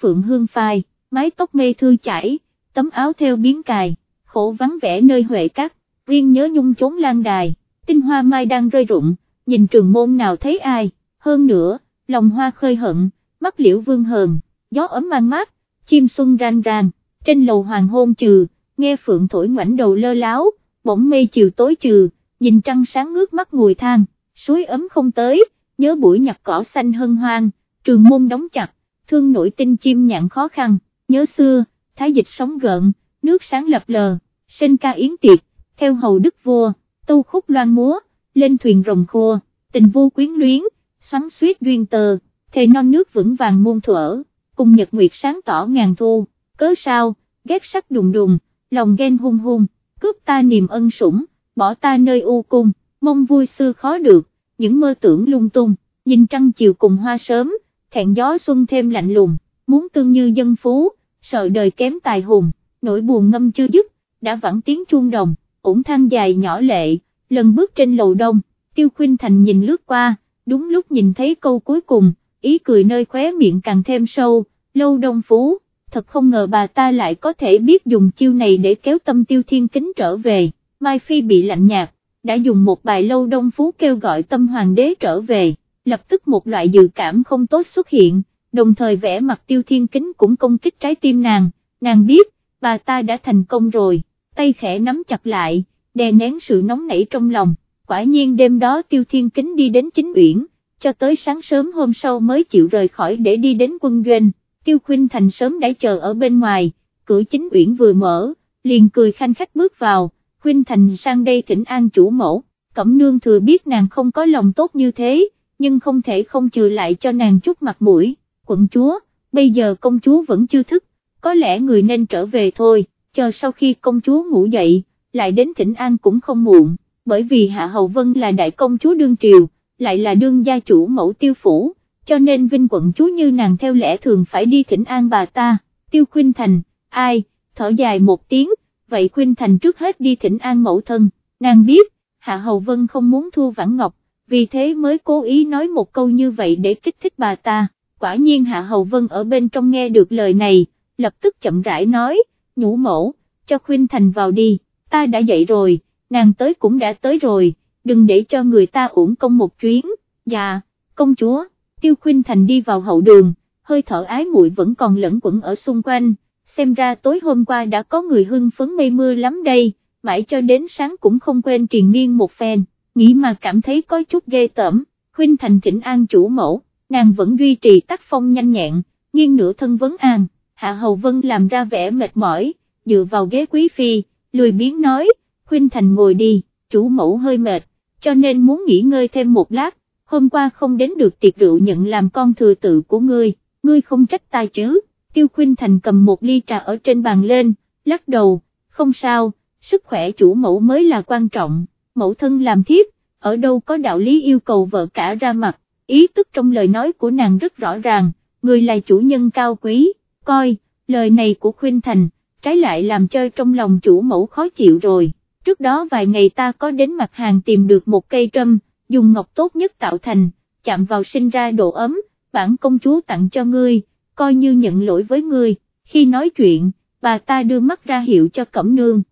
phượng hương phai, mái tóc mê thư chảy, tấm áo theo biến cài, khổ vắng vẻ nơi huệ cắt, riêng nhớ nhung chốn lan đài, tinh hoa mai đang rơi rụng, nhìn trường môn nào thấy ai hơn nữa, lòng hoa khơi hận, mắt liễu vương hờn, gió ấm mang mát, chim xuân ran ran, trên lầu hoàng hôn trừ, nghe phượng thổi ngoảnh đầu lơ láo, bỗng mê chiều tối trừ, nhìn trăng sáng ngước mắt ngồi than, suối ấm không tới, nhớ buổi nhặt cỏ xanh hân hoang, trường môn đóng chặt, thương nổi tinh chim nhạn khó khăn, nhớ xưa, thái dịch sóng gợn, nước sáng lập lờ, sinh ca yến tiệc, theo hầu đức vua, tâu khúc loan múa, lên thuyền rồng khua, tình vô quyến luyến, xoắn suýt duyên tờ, thề non nước vững vàng muôn thuở, cùng nhật nguyệt sáng tỏ ngàn thu, cớ sao, ghét sắc đùng đùng, lòng ghen hung hung, cướp ta niềm ân sủng, bỏ ta nơi u cung, mong vui xưa khó được, những mơ tưởng lung tung, nhìn trăng chiều cùng hoa sớm, thẹn gió xuân thêm lạnh lùng, muốn tương như dân phú, sợ đời kém tài hùng, nỗi buồn ngâm chưa dứt, đã vẳng tiếng chuông đồng, ổn thang dài nhỏ lệ, lần bước trên lầu đông, tiêu khuyên thành nhìn lướt qua, đúng lúc nhìn thấy câu cuối cùng, ý cười nơi khóe miệng càng thêm sâu, lâu đông phú, thật không ngờ bà ta lại có thể biết dùng chiêu này để kéo tâm tiêu thiên kính trở về, Mai Phi bị lạnh nhạt, đã dùng một bài lâu đông phú kêu gọi tâm hoàng đế trở về, lập tức một loại dự cảm không tốt xuất hiện, đồng thời vẽ mặt tiêu thiên kính cũng công kích trái tim nàng, nàng biết, bà ta đã thành công rồi, tay khẽ nắm chặt lại, đè nén sự nóng nảy trong lòng. Quả nhiên đêm đó tiêu thiên kính đi đến chính uyển, cho tới sáng sớm hôm sau mới chịu rời khỏi để đi đến quân doanh, tiêu khuynh thành sớm đã chờ ở bên ngoài, cửa chính uyển vừa mở, liền cười khanh khách bước vào, khuynh thành sang đây thỉnh an chủ mẫu, cẩm nương thừa biết nàng không có lòng tốt như thế, nhưng không thể không trừ lại cho nàng chút mặt mũi, quận chúa, bây giờ công chúa vẫn chưa thức, có lẽ người nên trở về thôi, chờ sau khi công chúa ngủ dậy, lại đến thỉnh an cũng không muộn bởi vì Hạ Hầu Vân là đại công chúa đương triều, lại là đương gia chủ mẫu tiêu phủ, cho nên vinh quận chúa như nàng theo lẽ thường phải đi thỉnh an bà ta, tiêu khuyên thành, ai, thở dài một tiếng, vậy khuyên thành trước hết đi thỉnh an mẫu thân, nàng biết, Hạ Hầu Vân không muốn thua vãn ngọc, vì thế mới cố ý nói một câu như vậy để kích thích bà ta, quả nhiên Hạ Hầu Vân ở bên trong nghe được lời này, lập tức chậm rãi nói, nhũ mẫu, cho khuyên thành vào đi, ta đã dậy rồi nàng tới cũng đã tới rồi, đừng để cho người ta uổng công một chuyến, dạ, công chúa, tiêu khuyên thành đi vào hậu đường, hơi thở ái muội vẫn còn lẫn quẩn ở xung quanh, xem ra tối hôm qua đã có người hưng phấn mây mưa lắm đây, mãi cho đến sáng cũng không quên triền miên một phen, nghĩ mà cảm thấy có chút ghê tởm, khuyên thành chỉnh an chủ mẫu, nàng vẫn duy trì tác phong nhanh nhẹn, nghiêng nửa thân vấn an, hạ hầu vân làm ra vẻ mệt mỏi, dựa vào ghế quý phi, lười biếng nói, Khuynh Thành ngồi đi, chủ mẫu hơi mệt, cho nên muốn nghỉ ngơi thêm một lát, hôm qua không đến được tiệc rượu nhận làm con thừa tự của ngươi, ngươi không trách ta chứ, Tiêu Khuynh Thành cầm một ly trà ở trên bàn lên, lắc đầu, không sao, sức khỏe chủ mẫu mới là quan trọng, mẫu thân làm thiếp, ở đâu có đạo lý yêu cầu vợ cả ra mặt, ý tức trong lời nói của nàng rất rõ ràng, người là chủ nhân cao quý, coi, lời này của Khuynh Thành, trái lại làm cho trong lòng chủ mẫu khó chịu rồi. Trước đó vài ngày ta có đến mặt hàng tìm được một cây trâm, dùng ngọc tốt nhất tạo thành, chạm vào sinh ra độ ấm, bản công chúa tặng cho ngươi, coi như nhận lỗi với ngươi, khi nói chuyện, bà ta đưa mắt ra hiệu cho Cẩm Nương.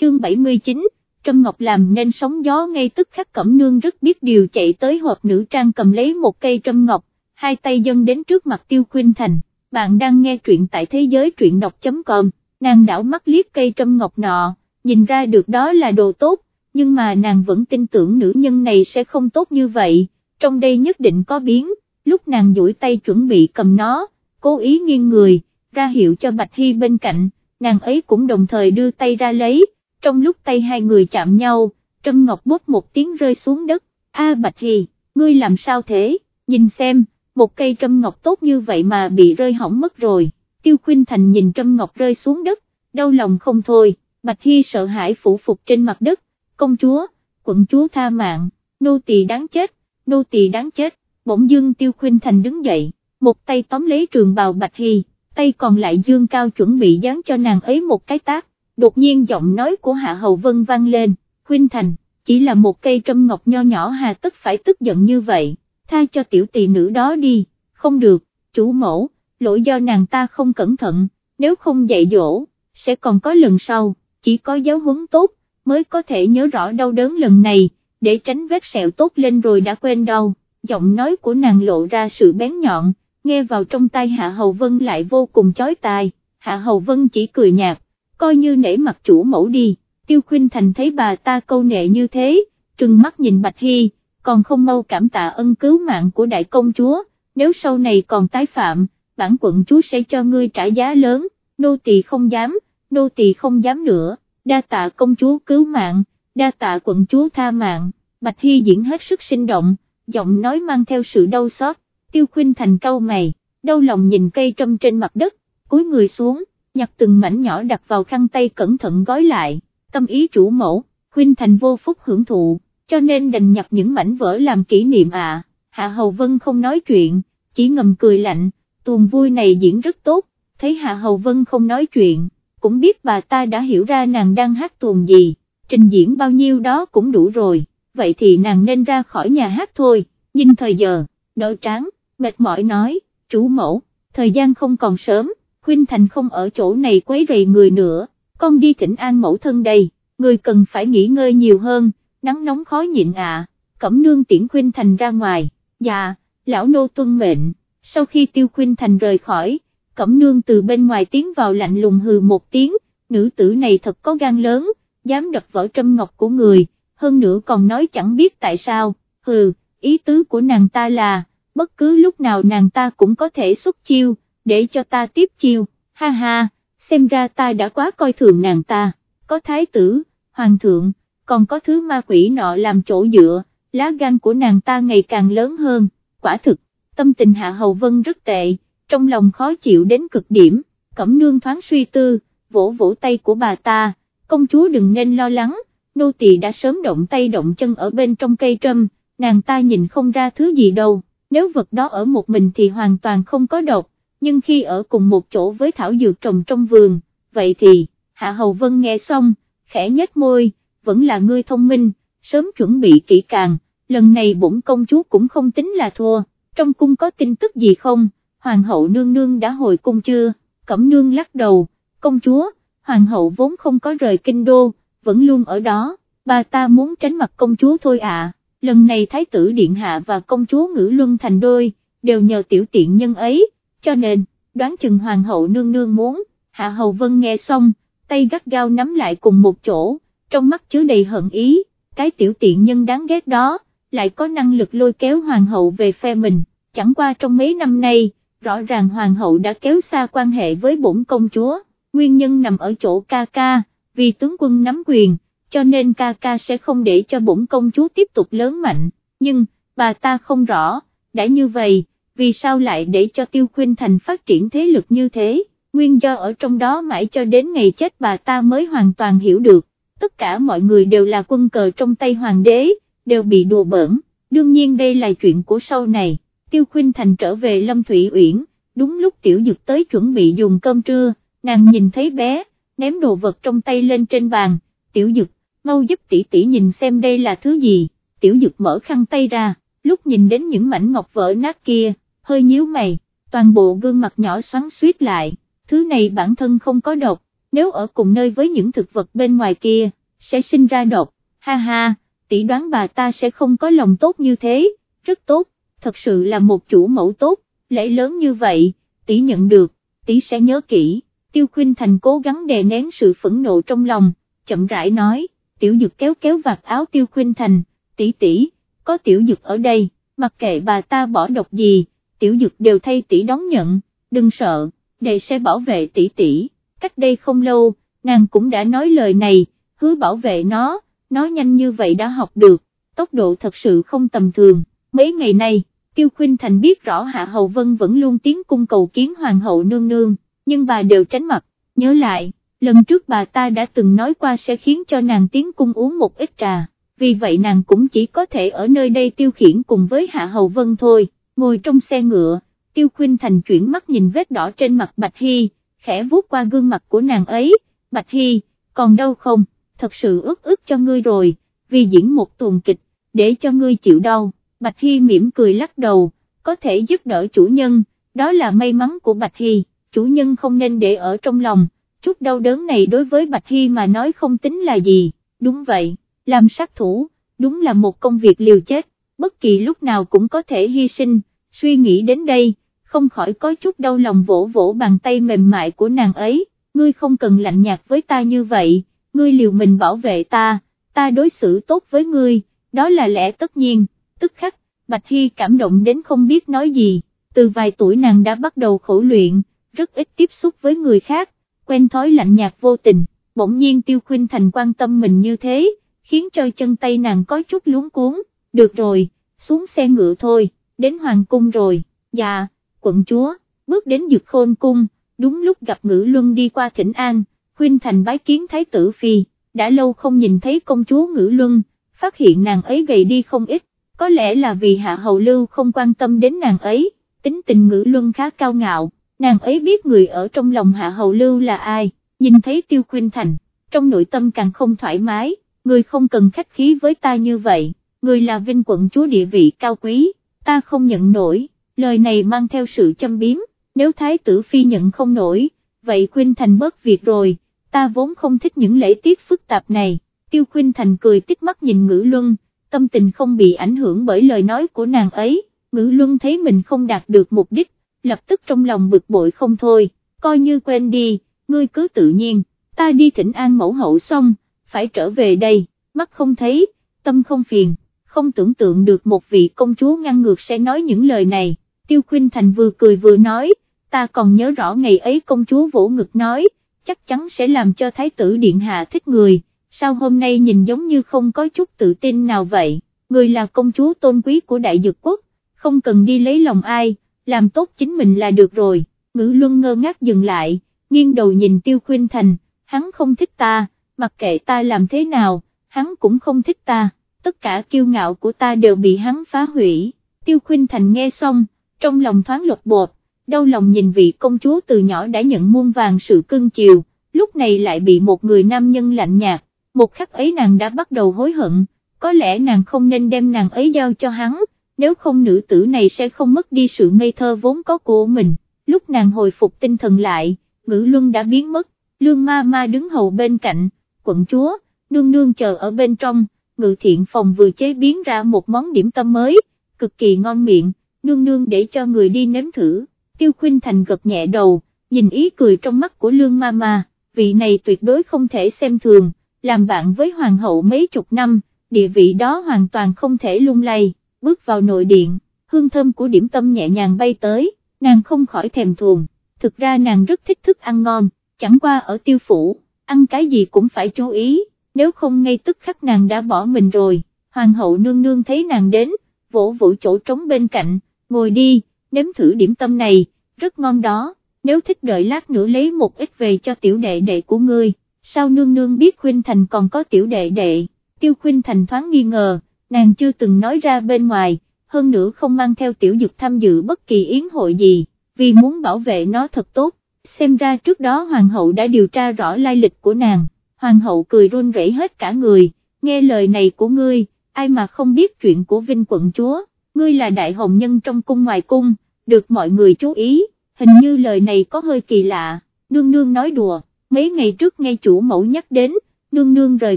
Chương 79, Trâm Ngọc làm nên sóng gió ngay tức khắc Cẩm Nương rất biết điều chạy tới hộp nữ trang cầm lấy một cây Trâm Ngọc, hai tay dâng đến trước mặt Tiêu Khuynh Thành, bạn đang nghe truyện tại thế giới truyện đọc.com, nàng đảo mắt liếc cây Trâm Ngọc nọ, nhìn ra được đó là đồ tốt, nhưng mà nàng vẫn tin tưởng nữ nhân này sẽ không tốt như vậy, trong đây nhất định có biến, lúc nàng duỗi tay chuẩn bị cầm nó, cố ý nghiêng người, ra hiệu cho Bạch Hy bên cạnh, nàng ấy cũng đồng thời đưa tay ra lấy, trong lúc tay hai người chạm nhau, Trâm Ngọc bóp một tiếng rơi xuống đất, a Bạch Hy, ngươi làm sao thế, nhìn xem, một cây Trâm Ngọc tốt như vậy mà bị rơi hỏng mất rồi, Tiêu Khuynh Thành nhìn Trâm Ngọc rơi xuống đất, đau lòng không thôi, Bạch Hy sợ hãi phủ phục trên mặt đất, công chúa, quận chúa tha mạng, nô tỳ đáng chết, nô tỳ đáng chết, bỗng dưng Tiêu khuyên Thành đứng dậy, một tay tóm lấy trường bào Bạch Hy, tay còn lại dương cao chuẩn bị dán cho nàng ấy một cái tác, đột nhiên giọng nói của Hạ Hầu Vân vang lên, khuyên Thành, chỉ là một cây trâm ngọc nho nhỏ hà tất phải tức giận như vậy, tha cho tiểu tỳ nữ đó đi, không được, chủ mẫu, lỗi do nàng ta không cẩn thận, nếu không dạy dỗ, sẽ còn có lần sau, chỉ có giáo huấn tốt, mới có thể nhớ rõ đau đớn lần này, để tránh vết sẹo tốt lên rồi đã quên đau, giọng nói của nàng lộ ra sự bén nhọn, nghe vào trong tai Hạ Hầu Vân lại vô cùng chói tai, Hạ Hầu Vân chỉ cười nhạt, coi như nể mặt chủ mẫu đi, Tiêu Khuynh Thành thấy bà ta câu nệ như thế, trừng mắt nhìn Bạch Hy, còn không mau cảm tạ ân cứu mạng của đại công chúa, nếu sau này còn tái phạm, bản quận chúa sẽ cho ngươi trả giá lớn, nô tỳ không dám, nô tỳ không dám nữa, đa tạ công chúa cứu mạng, đa tạ quận chúa tha mạng, Bạch Hy diễn hết sức sinh động, giọng nói mang theo sự đau xót, tiêu khuyên thành câu mày, đau lòng nhìn cây trâm trên mặt đất, cúi người xuống, nhặt từng mảnh nhỏ đặt vào khăn tay cẩn thận gói lại, tâm ý chủ mẫu, khuyên thành vô phúc hưởng thụ, cho nên đành nhặt những mảnh vỡ làm kỷ niệm à, Hạ Hầu Vân không nói chuyện, chỉ ngầm cười lạnh, tuồng vui này diễn rất tốt, thấy Hạ Hầu Vân không nói chuyện, cũng biết bà ta đã hiểu ra nàng đang hát tuồng gì, trình diễn bao nhiêu đó cũng đủ rồi, vậy thì nàng nên ra khỏi nhà hát thôi, nhìn thời giờ, đỡ tráng, mệt mỏi nói, chủ mẫu, thời gian không còn sớm, Khuynh Thành không ở chỗ này quấy rầy người nữa, con đi thỉnh an mẫu thân đây, người cần phải nghỉ ngơi nhiều hơn, nắng nóng khó nhịn à, cẩm nương tiễn Khuynh Thành ra ngoài, dạ, lão nô tuân mệnh, sau khi tiêu Khuynh Thành rời khỏi, cẩm nương từ bên ngoài tiến vào lạnh lùng hừ một tiếng, nữ tử này thật có gan lớn, dám đập vỡ trâm ngọc của người, hơn nữa còn nói chẳng biết tại sao, hừ, ý tứ của nàng ta là, bất cứ lúc nào nàng ta cũng có thể xuất chiêu, để cho ta tiếp chiêu, ha ha, xem ra ta đã quá coi thường nàng ta, có thái tử, hoàng thượng, còn có thứ ma quỷ nọ làm chỗ dựa, lá gan của nàng ta ngày càng lớn hơn, quả thực, tâm tình Hạ Hầu Vân rất tệ, trong lòng khó chịu đến cực điểm, cẩm nương thoáng suy tư, vỗ vỗ tay của bà ta, công chúa đừng nên lo lắng, nô tỳ đã sớm động tay động chân ở bên trong cây trâm, nàng ta nhìn không ra thứ gì đâu, nếu vật đó ở một mình thì hoàn toàn không có độc, nhưng khi ở cùng một chỗ với thảo dược trồng trong vườn, vậy thì, Hạ Hầu Vân nghe xong, khẽ nhếch môi, vẫn là ngươi thông minh, sớm chuẩn bị kỹ càng, lần này bổn công chúa cũng không tính là thua, trong cung có tin tức gì không, hoàng hậu nương nương đã hồi cung chưa, cẩm nương lắc đầu, công chúa, hoàng hậu vốn không có rời kinh đô, vẫn luôn ở đó, bà ta muốn tránh mặt công chúa thôi ạ, lần này thái tử điện hạ và công chúa ngữ luân thành đôi, đều nhờ tiểu tiện nhân ấy, cho nên, đoán chừng hoàng hậu nương nương muốn, hạ hầu vân nghe xong, tay gắt gao nắm lại cùng một chỗ, trong mắt chứa đầy hận ý, cái tiểu tiện nhân đáng ghét đó, lại có năng lực lôi kéo hoàng hậu về phe mình, chẳng qua trong mấy năm nay, rõ ràng hoàng hậu đã kéo xa quan hệ với bổn công chúa, nguyên nhân nằm ở chỗ ca ca, vì tướng quân nắm quyền, cho nên ca ca sẽ không để cho bổn công chúa tiếp tục lớn mạnh, nhưng, bà ta không rõ, đã như vậy, vì sao lại để cho Tiêu khuyên Thành phát triển thế lực như thế, nguyên do ở trong đó mãi cho đến ngày chết bà ta mới hoàn toàn hiểu được, tất cả mọi người đều là quân cờ trong tay hoàng đế, đều bị đùa bỡn, đương nhiên đây là chuyện của sau này, Tiêu Khuynh Thành trở về Lâm Thủy Uyển, đúng lúc Tiểu Dực tới chuẩn bị dùng cơm trưa, nàng nhìn thấy bé, ném đồ vật trong tay lên trên bàn, Tiểu Dực, mau giúp tỷ tỷ nhìn xem đây là thứ gì, Tiểu Dực mở khăn tay ra, lúc nhìn đến những mảnh ngọc vỡ nát kia, hơi nhíu mày, toàn bộ gương mặt nhỏ xoắn suýt lại, thứ này bản thân không có độc, nếu ở cùng nơi với những thực vật bên ngoài kia, sẽ sinh ra độc, ha ha, tỷ đoán bà ta sẽ không có lòng tốt như thế, rất tốt, thật sự là một chủ mẫu tốt, lễ lớn như vậy, tỷ nhận được, tỷ sẽ nhớ kỹ, tiêu khuyên thành cố gắng đè nén sự phẫn nộ trong lòng, chậm rãi nói, tiểu dực kéo kéo vạt áo tiêu khuyên thành, tỷ tỷ, có tiểu dực ở đây, mặc kệ bà ta bỏ độc gì, tiểu dực đều thay tỷ đón nhận, đừng sợ, đệ sẽ bảo vệ tỷ tỷ, cách đây không lâu, nàng cũng đã nói lời này, hứa bảo vệ nó, nói nhanh như vậy đã học được, tốc độ thật sự không tầm thường, mấy ngày nay, Tiêu Khuynh Thành biết rõ Hạ Hậu Vân vẫn luôn tiến cung cầu kiến Hoàng hậu nương nương, nhưng bà đều tránh mặt, nhớ lại, lần trước bà ta đã từng nói qua sẽ khiến cho nàng tiến cung uống một ít trà, vì vậy nàng cũng chỉ có thể ở nơi đây tiêu khiển cùng với Hạ Hậu Vân thôi, ngồi trong xe ngựa, Tiêu Khuynh Thành chuyển mắt nhìn vết đỏ trên mặt Bạch Hy, khẽ vuốt qua gương mặt của nàng ấy, Bạch Hy, còn đâu không, thật sự ước ước cho ngươi rồi, vì diễn một tuần kịch, để cho ngươi chịu đau, Bạch Hy mỉm cười lắc đầu, có thể giúp đỡ chủ nhân, đó là may mắn của Bạch Hy, chủ nhân không nên để ở trong lòng, chút đau đớn này đối với Bạch Hy mà nói không tính là gì, đúng vậy, làm sát thủ, đúng là một công việc liều chết, bất kỳ lúc nào cũng có thể hy sinh, suy nghĩ đến đây không khỏi có chút đau lòng vỗ vỗ bàn tay mềm mại của nàng ấy, ngươi không cần lạnh nhạt với ta như vậy, ngươi liều mình bảo vệ ta, ta đối xử tốt với ngươi, đó là lẽ tất nhiên, tức khắc, Bạch Hy cảm động đến không biết nói gì, từ vài tuổi nàng đã bắt đầu khổ luyện, rất ít tiếp xúc với người khác, quen thói lạnh nhạt vô tình, bỗng nhiên Tiêu Khuynh Thành quan tâm mình như thế, khiến cho chân tay nàng có chút luống cuốn, được rồi, xuống xe ngựa thôi, đến Hoàng Cung rồi, dạ quận chúa, bước đến dược khôn cung, đúng lúc gặp ngữ luân đi qua thỉnh an, khuyên thành bái kiến thái tử phi, đã lâu không nhìn thấy công chúa ngữ luân, phát hiện nàng ấy gầy đi không ít, có lẽ là vì hạ hầu lưu không quan tâm đến nàng ấy, tính tình ngữ luân khá cao ngạo, nàng ấy biết người ở trong lòng hạ hầu lưu là ai, nhìn thấy tiêu Khuynh thành, trong nội tâm càng không thoải mái, người không cần khách khí với ta như vậy, người là vinh quận chúa địa vị cao quý, ta không nhận nổi lời này mang theo sự châm biếm, nếu thái tử phi nhận không nổi, vậy Khuynh Thành bớt việc rồi, ta vốn không thích những lễ tiết phức tạp này, tiêu Khuynh Thành cười tích mắt nhìn ngữ luân, tâm tình không bị ảnh hưởng bởi lời nói của nàng ấy, ngữ luân thấy mình không đạt được mục đích, lập tức trong lòng bực bội không thôi, coi như quên đi, ngươi cứ tự nhiên, ta đi thỉnh an mẫu hậu xong, phải trở về đây, mắt không thấy, tâm không phiền, không tưởng tượng được một vị công chúa ngăn ngược sẽ nói những lời này. Tiêu khuyên Thành vừa cười vừa nói, ta còn nhớ rõ ngày ấy công chúa vỗ ngực nói, chắc chắn sẽ làm cho thái tử điện hạ thích người, sao hôm nay nhìn giống như không có chút tự tin nào vậy, người là công chúa tôn quý của đại dược quốc, không cần đi lấy lòng ai, làm tốt chính mình là được rồi, ngữ luân ngơ ngác dừng lại, nghiêng đầu nhìn Tiêu khuyên Thành, hắn không thích ta, mặc kệ ta làm thế nào, hắn cũng không thích ta, tất cả kiêu ngạo của ta đều bị hắn phá hủy, Tiêu khuyên Thành nghe xong, trong lòng thoáng lột bột, đau lòng nhìn vị công chúa từ nhỏ đã nhận muôn vàng sự cưng chiều, lúc này lại bị một người nam nhân lạnh nhạt, một khắc ấy nàng đã bắt đầu hối hận, có lẽ nàng không nên đem nàng ấy giao cho hắn, nếu không nữ tử này sẽ không mất đi sự ngây thơ vốn có của mình, lúc nàng hồi phục tinh thần lại, ngữ luân đã biến mất, lương ma ma đứng hầu bên cạnh, quận chúa, nương nương chờ ở bên trong, ngự thiện phòng vừa chế biến ra một món điểm tâm mới, cực kỳ ngon miệng, nương nương để cho người đi nếm thử, tiêu khuyên thành gật nhẹ đầu, nhìn ý cười trong mắt của lương ma ma, vị này tuyệt đối không thể xem thường, làm bạn với hoàng hậu mấy chục năm, địa vị đó hoàn toàn không thể lung lay, bước vào nội điện, hương thơm của điểm tâm nhẹ nhàng bay tới, nàng không khỏi thèm thuồng, thực ra nàng rất thích thức ăn ngon, chẳng qua ở tiêu phủ, ăn cái gì cũng phải chú ý, nếu không ngay tức khắc nàng đã bỏ mình rồi, hoàng hậu nương nương thấy nàng đến, vỗ vỗ chỗ trống bên cạnh, ngồi đi, nếm thử điểm tâm này, rất ngon đó, nếu thích đợi lát nữa lấy một ít về cho tiểu đệ đệ của ngươi, sao nương nương biết Khuynh Thành còn có tiểu đệ đệ, tiêu Khuynh Thành thoáng nghi ngờ, nàng chưa từng nói ra bên ngoài, hơn nữa không mang theo tiểu dực tham dự bất kỳ yến hội gì, vì muốn bảo vệ nó thật tốt, xem ra trước đó hoàng hậu đã điều tra rõ lai lịch của nàng, hoàng hậu cười run rẩy hết cả người, nghe lời này của ngươi, ai mà không biết chuyện của Vinh quận chúa? Ngươi là đại hồng nhân trong cung ngoài cung, được mọi người chú ý, hình như lời này có hơi kỳ lạ, nương nương nói đùa, mấy ngày trước nghe chủ mẫu nhắc đến, nương nương rời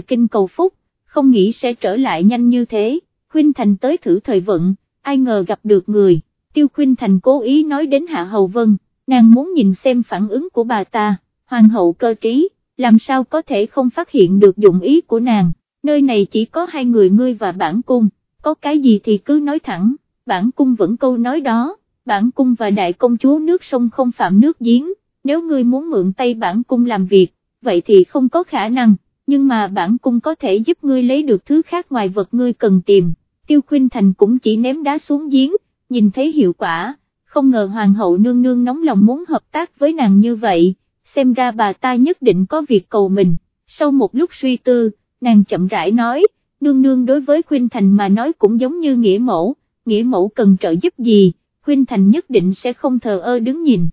kinh cầu phúc, không nghĩ sẽ trở lại nhanh như thế, Khuynh Thành tới thử thời vận, ai ngờ gặp được người, Tiêu Khuynh Thành cố ý nói đến Hạ Hầu Vân, nàng muốn nhìn xem phản ứng của bà ta, hoàng hậu cơ trí, làm sao có thể không phát hiện được dụng ý của nàng, nơi này chỉ có hai người ngươi và bản cung, có cái gì thì cứ nói thẳng, bản cung vẫn câu nói đó, bản cung và đại công chúa nước sông không phạm nước giếng, nếu ngươi muốn mượn tay bản cung làm việc, vậy thì không có khả năng, nhưng mà bản cung có thể giúp ngươi lấy được thứ khác ngoài vật ngươi cần tìm, tiêu khuyên thành cũng chỉ ném đá xuống giếng, nhìn thấy hiệu quả, không ngờ hoàng hậu nương nương nóng lòng muốn hợp tác với nàng như vậy, xem ra bà ta nhất định có việc cầu mình, sau một lúc suy tư, nàng chậm rãi nói, nương nương đối với khuyên thành mà nói cũng giống như nghĩa mẫu, nghĩa mẫu cần trợ giúp gì, khuyên thành nhất định sẽ không thờ ơ đứng nhìn.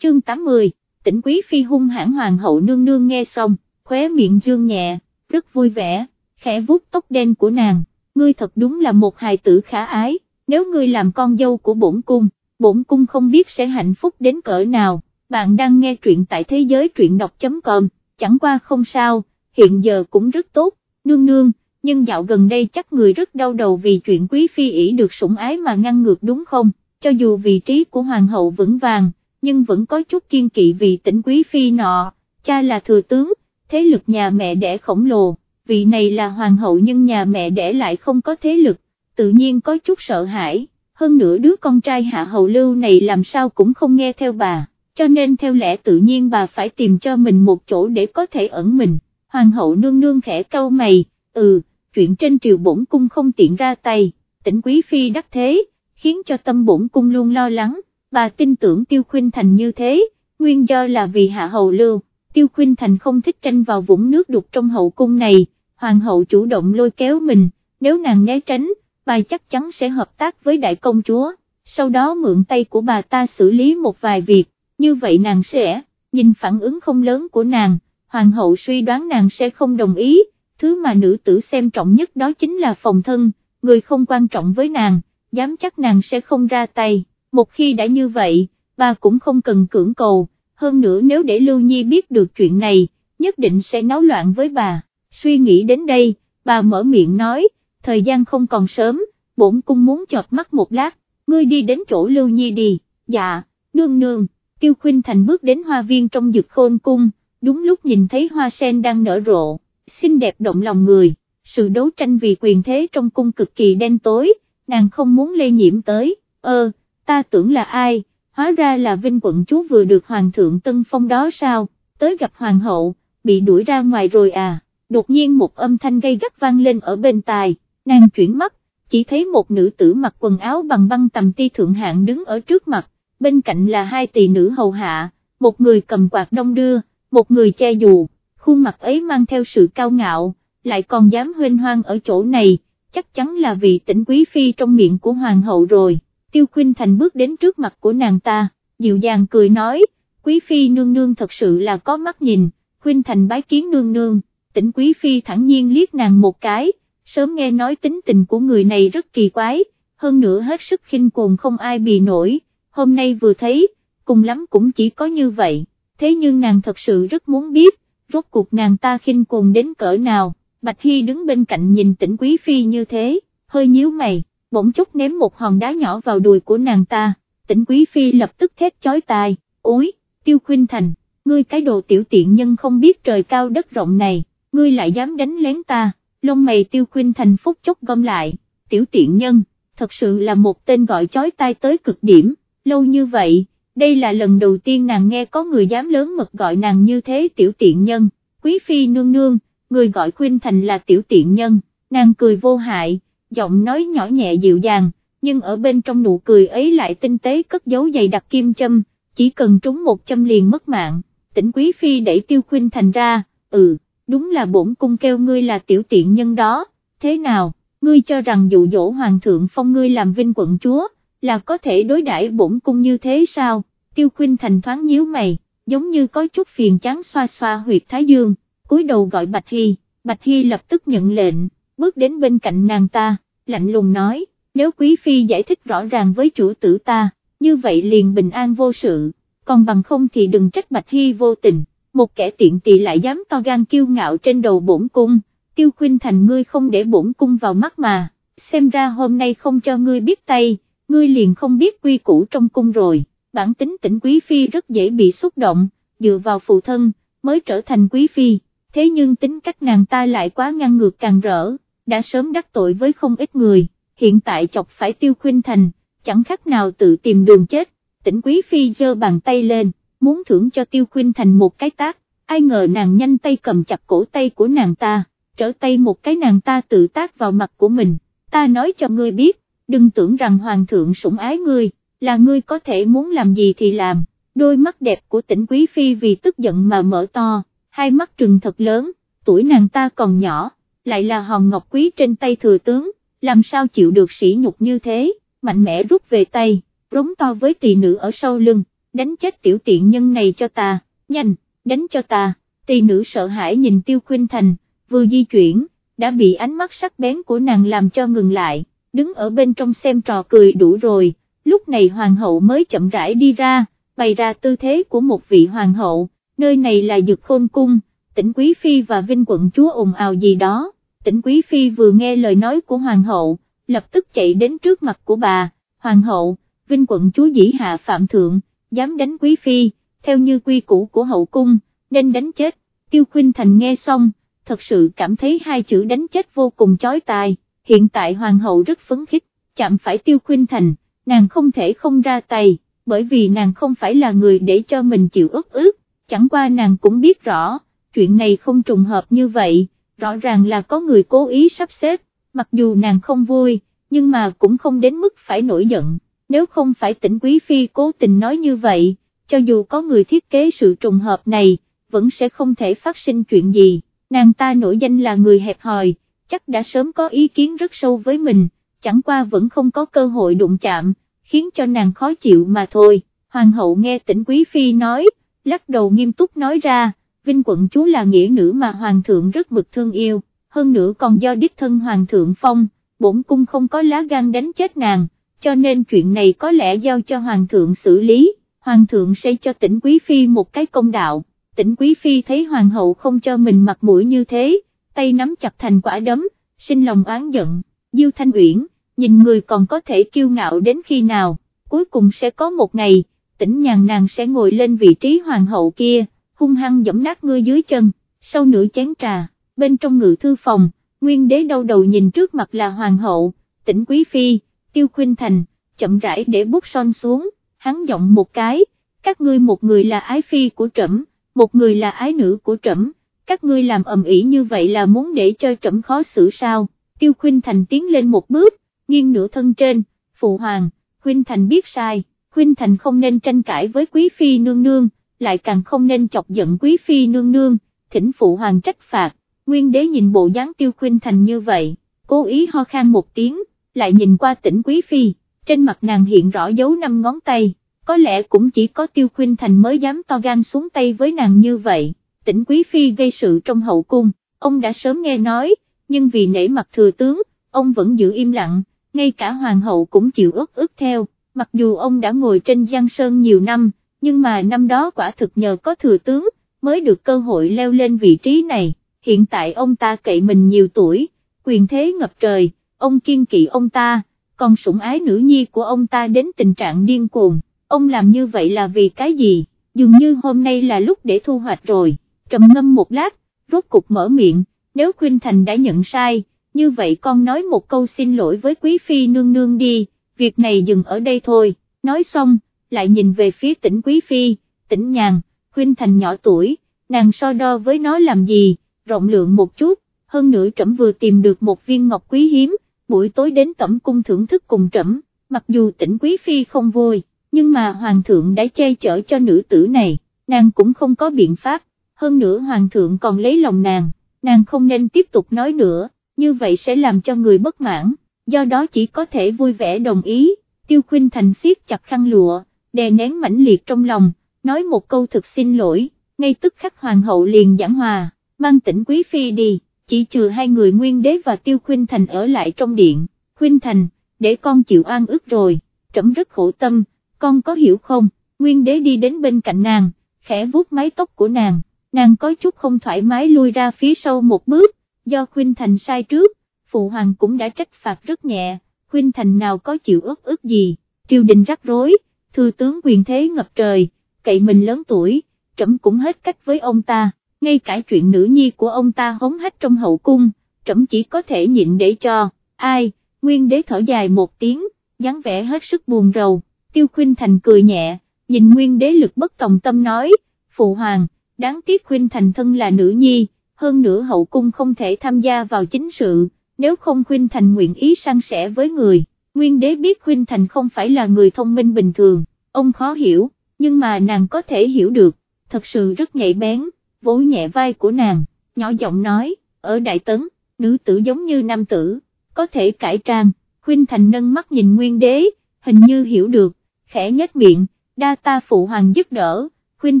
Chương 80, tỉnh Quý Phi hung hãn hoàng hậu nương nương nghe xong, khóe miệng dương nhẹ, rất vui vẻ, khẽ vuốt tóc đen của nàng, ngươi thật đúng là một hài tử khả ái, nếu ngươi làm con dâu của bổn cung, bổn cung không biết sẽ hạnh phúc đến cỡ nào, bạn đang nghe truyện tại thế giới truyện đọc.com, chẳng qua không sao, hiện giờ cũng rất tốt, nương nương, nhưng dạo gần đây chắc người rất đau đầu vì chuyện quý phi ỷ được sủng ái mà ngăn ngược đúng không, cho dù vị trí của hoàng hậu vững vàng, nhưng vẫn có chút kiên kỵ vì tỉnh quý phi nọ, cha là thừa tướng, thế lực nhà mẹ đẻ khổng lồ, vị này là hoàng hậu nhưng nhà mẹ đẻ lại không có thế lực, tự nhiên có chút sợ hãi, hơn nữa đứa con trai hạ hậu lưu này làm sao cũng không nghe theo bà, cho nên theo lẽ tự nhiên bà phải tìm cho mình một chỗ để có thể ẩn mình, hoàng hậu nương nương khẽ cau mày, ừ, chuyện trên triều bổn cung không tiện ra tay, tỉnh quý phi đắc thế, khiến cho tâm bổn cung luôn lo lắng, bà tin tưởng tiêu khuyên thành như thế, nguyên do là vì hạ hầu lưu. Tiêu Khuynh Thành không thích tranh vào vũng nước đục trong hậu cung này, hoàng hậu chủ động lôi kéo mình, nếu nàng né tránh, bà chắc chắn sẽ hợp tác với đại công chúa, sau đó mượn tay của bà ta xử lý một vài việc, như vậy nàng sẽ, nhìn phản ứng không lớn của nàng, hoàng hậu suy đoán nàng sẽ không đồng ý, thứ mà nữ tử xem trọng nhất đó chính là phòng thân, người không quan trọng với nàng, dám chắc nàng sẽ không ra tay, một khi đã như vậy, bà cũng không cần cưỡng cầu. Hơn nữa nếu để Lưu Nhi biết được chuyện này, nhất định sẽ náo loạn với bà, suy nghĩ đến đây, bà mở miệng nói, thời gian không còn sớm, bổn cung muốn chọt mắt một lát, ngươi đi đến chỗ Lưu Nhi đi, dạ, nương nương, Tiêu khuyên Thành bước đến hoa viên trong dực khôn cung, đúng lúc nhìn thấy hoa sen đang nở rộ, xinh đẹp động lòng người, sự đấu tranh vì quyền thế trong cung cực kỳ đen tối, nàng không muốn lây nhiễm tới, ơ, ta tưởng là ai? hóa ra là Vinh quận chúa vừa được Hoàng thượng Tân Phong đó sao, tới gặp Hoàng hậu, bị đuổi ra ngoài rồi à, đột nhiên một âm thanh gây gắt vang lên ở bên tai, nàng chuyển mắt, chỉ thấy một nữ tử mặc quần áo bằng băng tầm ti thượng hạng đứng ở trước mặt, bên cạnh là hai tỳ nữ hầu hạ, một người cầm quạt đông đưa, một người che dù, khuôn mặt ấy mang theo sự cao ngạo, lại còn dám huyên hoang ở chỗ này, chắc chắn là vị tỉnh quý phi trong miệng của hoàng hậu rồi. Tiêu Khuynh Thành bước đến trước mặt của nàng ta, dịu dàng cười nói, Quý Phi nương nương thật sự là có mắt nhìn, Khuynh Thành bái kiến nương nương, tỉnh Quý Phi thẳng nhiên liếc nàng một cái, sớm nghe nói tính tình của người này rất kỳ quái, hơn nữa hết sức khinh cuồng không ai bì nổi, hôm nay vừa thấy, cùng lắm cũng chỉ có như vậy, thế nhưng nàng thật sự rất muốn biết, rốt cuộc nàng ta khinh cuồng đến cỡ nào, Bạch Hy đứng bên cạnh nhìn tỉnh Quý Phi như thế, hơi nhíu mày bỗng chốc ném một hòn đá nhỏ vào đùi của nàng ta, tỉnh quý phi lập tức thét chói tai, ối, tiêu khuyên thành, ngươi cái đồ tiểu tiện nhân không biết trời cao đất rộng này, ngươi lại dám đánh lén ta, lông mày tiêu khuyên thành phút chốc gom lại, tiểu tiện nhân, thật sự là một tên gọi chói tai tới cực điểm, lâu như vậy, đây là lần đầu tiên nàng nghe có người dám lớn mật gọi nàng như thế tiểu tiện nhân, quý phi nương nương, người gọi khuyên thành là tiểu tiện nhân, nàng cười vô hại, giọng nói nhỏ nhẹ dịu dàng, nhưng ở bên trong nụ cười ấy lại tinh tế cất giấu dày đặc kim châm, chỉ cần trúng một châm liền mất mạng, tỉnh quý phi đẩy tiêu khuyên thành ra, ừ, đúng là bổn cung kêu ngươi là tiểu tiện nhân đó, thế nào, ngươi cho rằng dụ dỗ hoàng thượng phong ngươi làm vinh quận chúa, là có thể đối đãi bổn cung như thế sao, tiêu khuyên thành thoáng nhíu mày, giống như có chút phiền chán xoa xoa huyệt thái dương, cúi đầu gọi Bạch Hy, Bạch Hy lập tức nhận lệnh, bước đến bên cạnh nàng ta, lạnh lùng nói, nếu quý phi giải thích rõ ràng với chủ tử ta, như vậy liền bình an vô sự, còn bằng không thì đừng trách Bạch Hy vô tình, một kẻ tiện tỳ lại dám to gan kiêu ngạo trên đầu bổn cung, tiêu khuyên thành ngươi không để bổn cung vào mắt mà, xem ra hôm nay không cho ngươi biết tay, ngươi liền không biết quy củ trong cung rồi, bản tính tỉnh quý phi rất dễ bị xúc động, dựa vào phụ thân, mới trở thành quý phi, thế nhưng tính cách nàng ta lại quá ngăn ngược càng rỡ, đã sớm đắc tội với không ít người, hiện tại chọc phải tiêu khuyên thành, chẳng khác nào tự tìm đường chết, tỉnh quý phi giơ bàn tay lên, muốn thưởng cho tiêu khuyên thành một cái tác, ai ngờ nàng nhanh tay cầm chặt cổ tay của nàng ta, trở tay một cái nàng ta tự tác vào mặt của mình, ta nói cho ngươi biết, đừng tưởng rằng hoàng thượng sủng ái ngươi, là ngươi có thể muốn làm gì thì làm, đôi mắt đẹp của tỉnh quý phi vì tức giận mà mở to, hai mắt trừng thật lớn, tuổi nàng ta còn nhỏ, lại là hòn ngọc quý trên tay thừa tướng, làm sao chịu được sỉ nhục như thế, mạnh mẽ rút về tay, rống to với tỳ nữ ở sau lưng, đánh chết tiểu tiện nhân này cho ta, nhanh, đánh cho ta, tỳ nữ sợ hãi nhìn tiêu khuyên thành, vừa di chuyển, đã bị ánh mắt sắc bén của nàng làm cho ngừng lại, đứng ở bên trong xem trò cười đủ rồi, lúc này hoàng hậu mới chậm rãi đi ra, bày ra tư thế của một vị hoàng hậu, nơi này là dực khôn cung, tỉnh Quý Phi và Vinh quận chúa ồn ào gì đó, tỉnh Quý Phi vừa nghe lời nói của hoàng hậu, lập tức chạy đến trước mặt của bà, hoàng hậu, Vinh quận chúa dĩ hạ phạm thượng, dám đánh Quý Phi, theo như quy củ của hậu cung, nên đánh chết, Tiêu Khuynh Thành nghe xong, thật sự cảm thấy hai chữ đánh chết vô cùng chói tai, hiện tại hoàng hậu rất phấn khích, chạm phải Tiêu Khuynh Thành, nàng không thể không ra tay, bởi vì nàng không phải là người để cho mình chịu ức ức, chẳng qua nàng cũng biết rõ, chuyện này không trùng hợp như vậy, rõ ràng là có người cố ý sắp xếp, mặc dù nàng không vui, nhưng mà cũng không đến mức phải nổi giận, nếu không phải tỉnh Quý Phi cố tình nói như vậy, cho dù có người thiết kế sự trùng hợp này, vẫn sẽ không thể phát sinh chuyện gì, nàng ta nổi danh là người hẹp hòi, chắc đã sớm có ý kiến rất sâu với mình, chẳng qua vẫn không có cơ hội đụng chạm, khiến cho nàng khó chịu mà thôi, hoàng hậu nghe tỉnh Quý Phi nói, lắc đầu nghiêm túc nói ra, Vinh quận chúa là nghĩa nữ mà hoàng thượng rất mực thương yêu, hơn nữa còn do đích thân hoàng thượng phong, bổn cung không có lá gan đánh chết nàng, cho nên chuyện này có lẽ giao cho hoàng thượng xử lý, hoàng thượng sẽ cho tỉnh quý phi một cái công đạo, tỉnh quý phi thấy hoàng hậu không cho mình mặt mũi như thế, tay nắm chặt thành quả đấm, sinh lòng oán giận, Diêu Thanh Uyển, nhìn người còn có thể kiêu ngạo đến khi nào, cuối cùng sẽ có một ngày, tỉnh nhàn nàng sẽ ngồi lên vị trí hoàng hậu kia hung hăng dẫm nát ngươi dưới chân, sau nửa chén trà, bên trong ngự thư phòng, nguyên đế đau đầu nhìn trước mặt là hoàng hậu, tỉnh quý phi, tiêu khuyên thành, chậm rãi để bút son xuống, hắn giọng một cái, các ngươi một người là ái phi của trẫm, một người là ái nữ của trẫm, các ngươi làm ầm ĩ như vậy là muốn để cho trẫm khó xử sao, tiêu khuyên thành tiến lên một bước, nghiêng nửa thân trên, phụ hoàng, khuyên thành biết sai, khuyên thành không nên tranh cãi với quý phi nương nương, lại càng không nên chọc giận quý phi nương nương, thỉnh phụ hoàng trách phạt, nguyên đế nhìn bộ dáng tiêu khuyên thành như vậy, cố ý ho khan một tiếng, lại nhìn qua tỉnh quý phi, trên mặt nàng hiện rõ dấu năm ngón tay, có lẽ cũng chỉ có tiêu khuyên thành mới dám to gan xuống tay với nàng như vậy, tỉnh quý phi gây sự trong hậu cung, ông đã sớm nghe nói, nhưng vì nể mặt thừa tướng, ông vẫn giữ im lặng, ngay cả hoàng hậu cũng chịu ức ức theo, mặc dù ông đã ngồi trên giang sơn nhiều năm, nhưng mà năm đó quả thực nhờ có thừa tướng, mới được cơ hội leo lên vị trí này, hiện tại ông ta cậy mình nhiều tuổi, quyền thế ngập trời, ông kiên kỵ ông ta, còn sủng ái nữ nhi của ông ta đến tình trạng điên cuồng, ông làm như vậy là vì cái gì, dường như hôm nay là lúc để thu hoạch rồi, trầm ngâm một lát, rốt cục mở miệng, nếu Khuynh Thành đã nhận sai, như vậy con nói một câu xin lỗi với Quý Phi nương nương đi, việc này dừng ở đây thôi, nói xong, lại nhìn về phía tỉnh Quý Phi, tỉnh Nhàn, khuyên Thành nhỏ tuổi, nàng so đo với nó làm gì, rộng lượng một chút, hơn nữa trẫm vừa tìm được một viên ngọc quý hiếm, buổi tối đến tẩm cung thưởng thức cùng trẫm, mặc dù tỉnh Quý Phi không vui, nhưng mà Hoàng thượng đã che chở cho nữ tử này, nàng cũng không có biện pháp, hơn nữa Hoàng thượng còn lấy lòng nàng, nàng không nên tiếp tục nói nữa, như vậy sẽ làm cho người bất mãn, do đó chỉ có thể vui vẻ đồng ý, tiêu khuynh thành siết chặt khăn lụa, đè nén mãnh liệt trong lòng, nói một câu thực xin lỗi, ngay tức khắc hoàng hậu liền giảng hòa, mang tỉnh quý phi đi, chỉ trừ hai người nguyên đế và tiêu khuyên thành ở lại trong điện, khuyên thành, để con chịu oan ức rồi, trẫm rất khổ tâm, con có hiểu không, nguyên đế đi đến bên cạnh nàng, khẽ vuốt mái tóc của nàng, nàng có chút không thoải mái lui ra phía sau một bước, do khuyên Thành sai trước, Phụ Hoàng cũng đã trách phạt rất nhẹ, khuyên Thành nào có chịu ức ức gì, triều đình rắc rối, thư tướng quyền thế ngập trời, cậy mình lớn tuổi, trẫm cũng hết cách với ông ta, ngay cả chuyện nữ nhi của ông ta hống hách trong hậu cung, trẫm chỉ có thể nhịn để cho, ai, nguyên đế thở dài một tiếng, dáng vẻ hết sức buồn rầu, tiêu khuyên thành cười nhẹ, nhìn nguyên đế lực bất tòng tâm nói, phụ hoàng, đáng tiếc khuyên thành thân là nữ nhi, hơn nữa hậu cung không thể tham gia vào chính sự, nếu không khuyên thành nguyện ý sang sẻ với người, nguyên đế biết khuynh thành không phải là người thông minh bình thường, ông khó hiểu, nhưng mà nàng có thể hiểu được, thật sự rất nhạy bén, vỗ nhẹ vai của nàng, nhỏ giọng nói, ở Đại Tấn, nữ tử giống như nam tử, có thể cải trang, khuynh thành nâng mắt nhìn nguyên đế, hình như hiểu được, khẽ nhếch miệng, đa ta phụ hoàng giúp đỡ, khuynh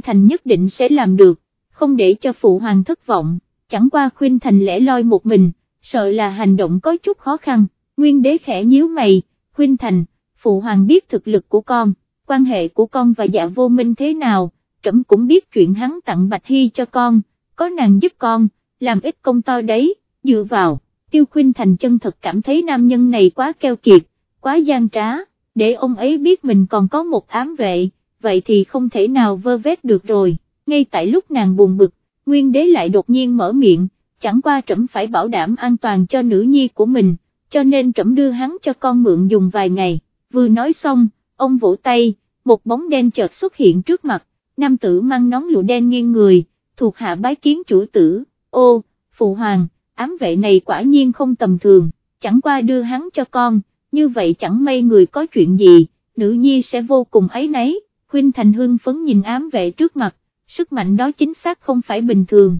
thành nhất định sẽ làm được, không để cho phụ hoàng thất vọng, chẳng qua khuynh thành lẻ loi một mình, sợ là hành động có chút khó khăn, nguyên đế khẽ nhíu mày, khuyên thành, phụ hoàng biết thực lực của con, quan hệ của con và dạ vô minh thế nào, trẫm cũng biết chuyện hắn tặng Bạch Hy cho con, có nàng giúp con, làm ít công to đấy, dựa vào, tiêu khuynh thành chân thật cảm thấy nam nhân này quá keo kiệt, quá gian trá, để ông ấy biết mình còn có một ám vệ, vậy thì không thể nào vơ vét được rồi, ngay tại lúc nàng buồn bực, nguyên đế lại đột nhiên mở miệng, chẳng qua trẫm phải bảo đảm an toàn cho nữ nhi của mình, cho nên trẫm đưa hắn cho con mượn dùng vài ngày, vừa nói xong, ông vỗ tay, một bóng đen chợt xuất hiện trước mặt, nam tử mang nón lụa đen nghiêng người, thuộc hạ bái kiến chủ tử, ô, phụ hoàng, ám vệ này quả nhiên không tầm thường, chẳng qua đưa hắn cho con, như vậy chẳng may người có chuyện gì, nữ nhi sẽ vô cùng ấy nấy, khuyên thành hương phấn nhìn ám vệ trước mặt, sức mạnh đó chính xác không phải bình thường,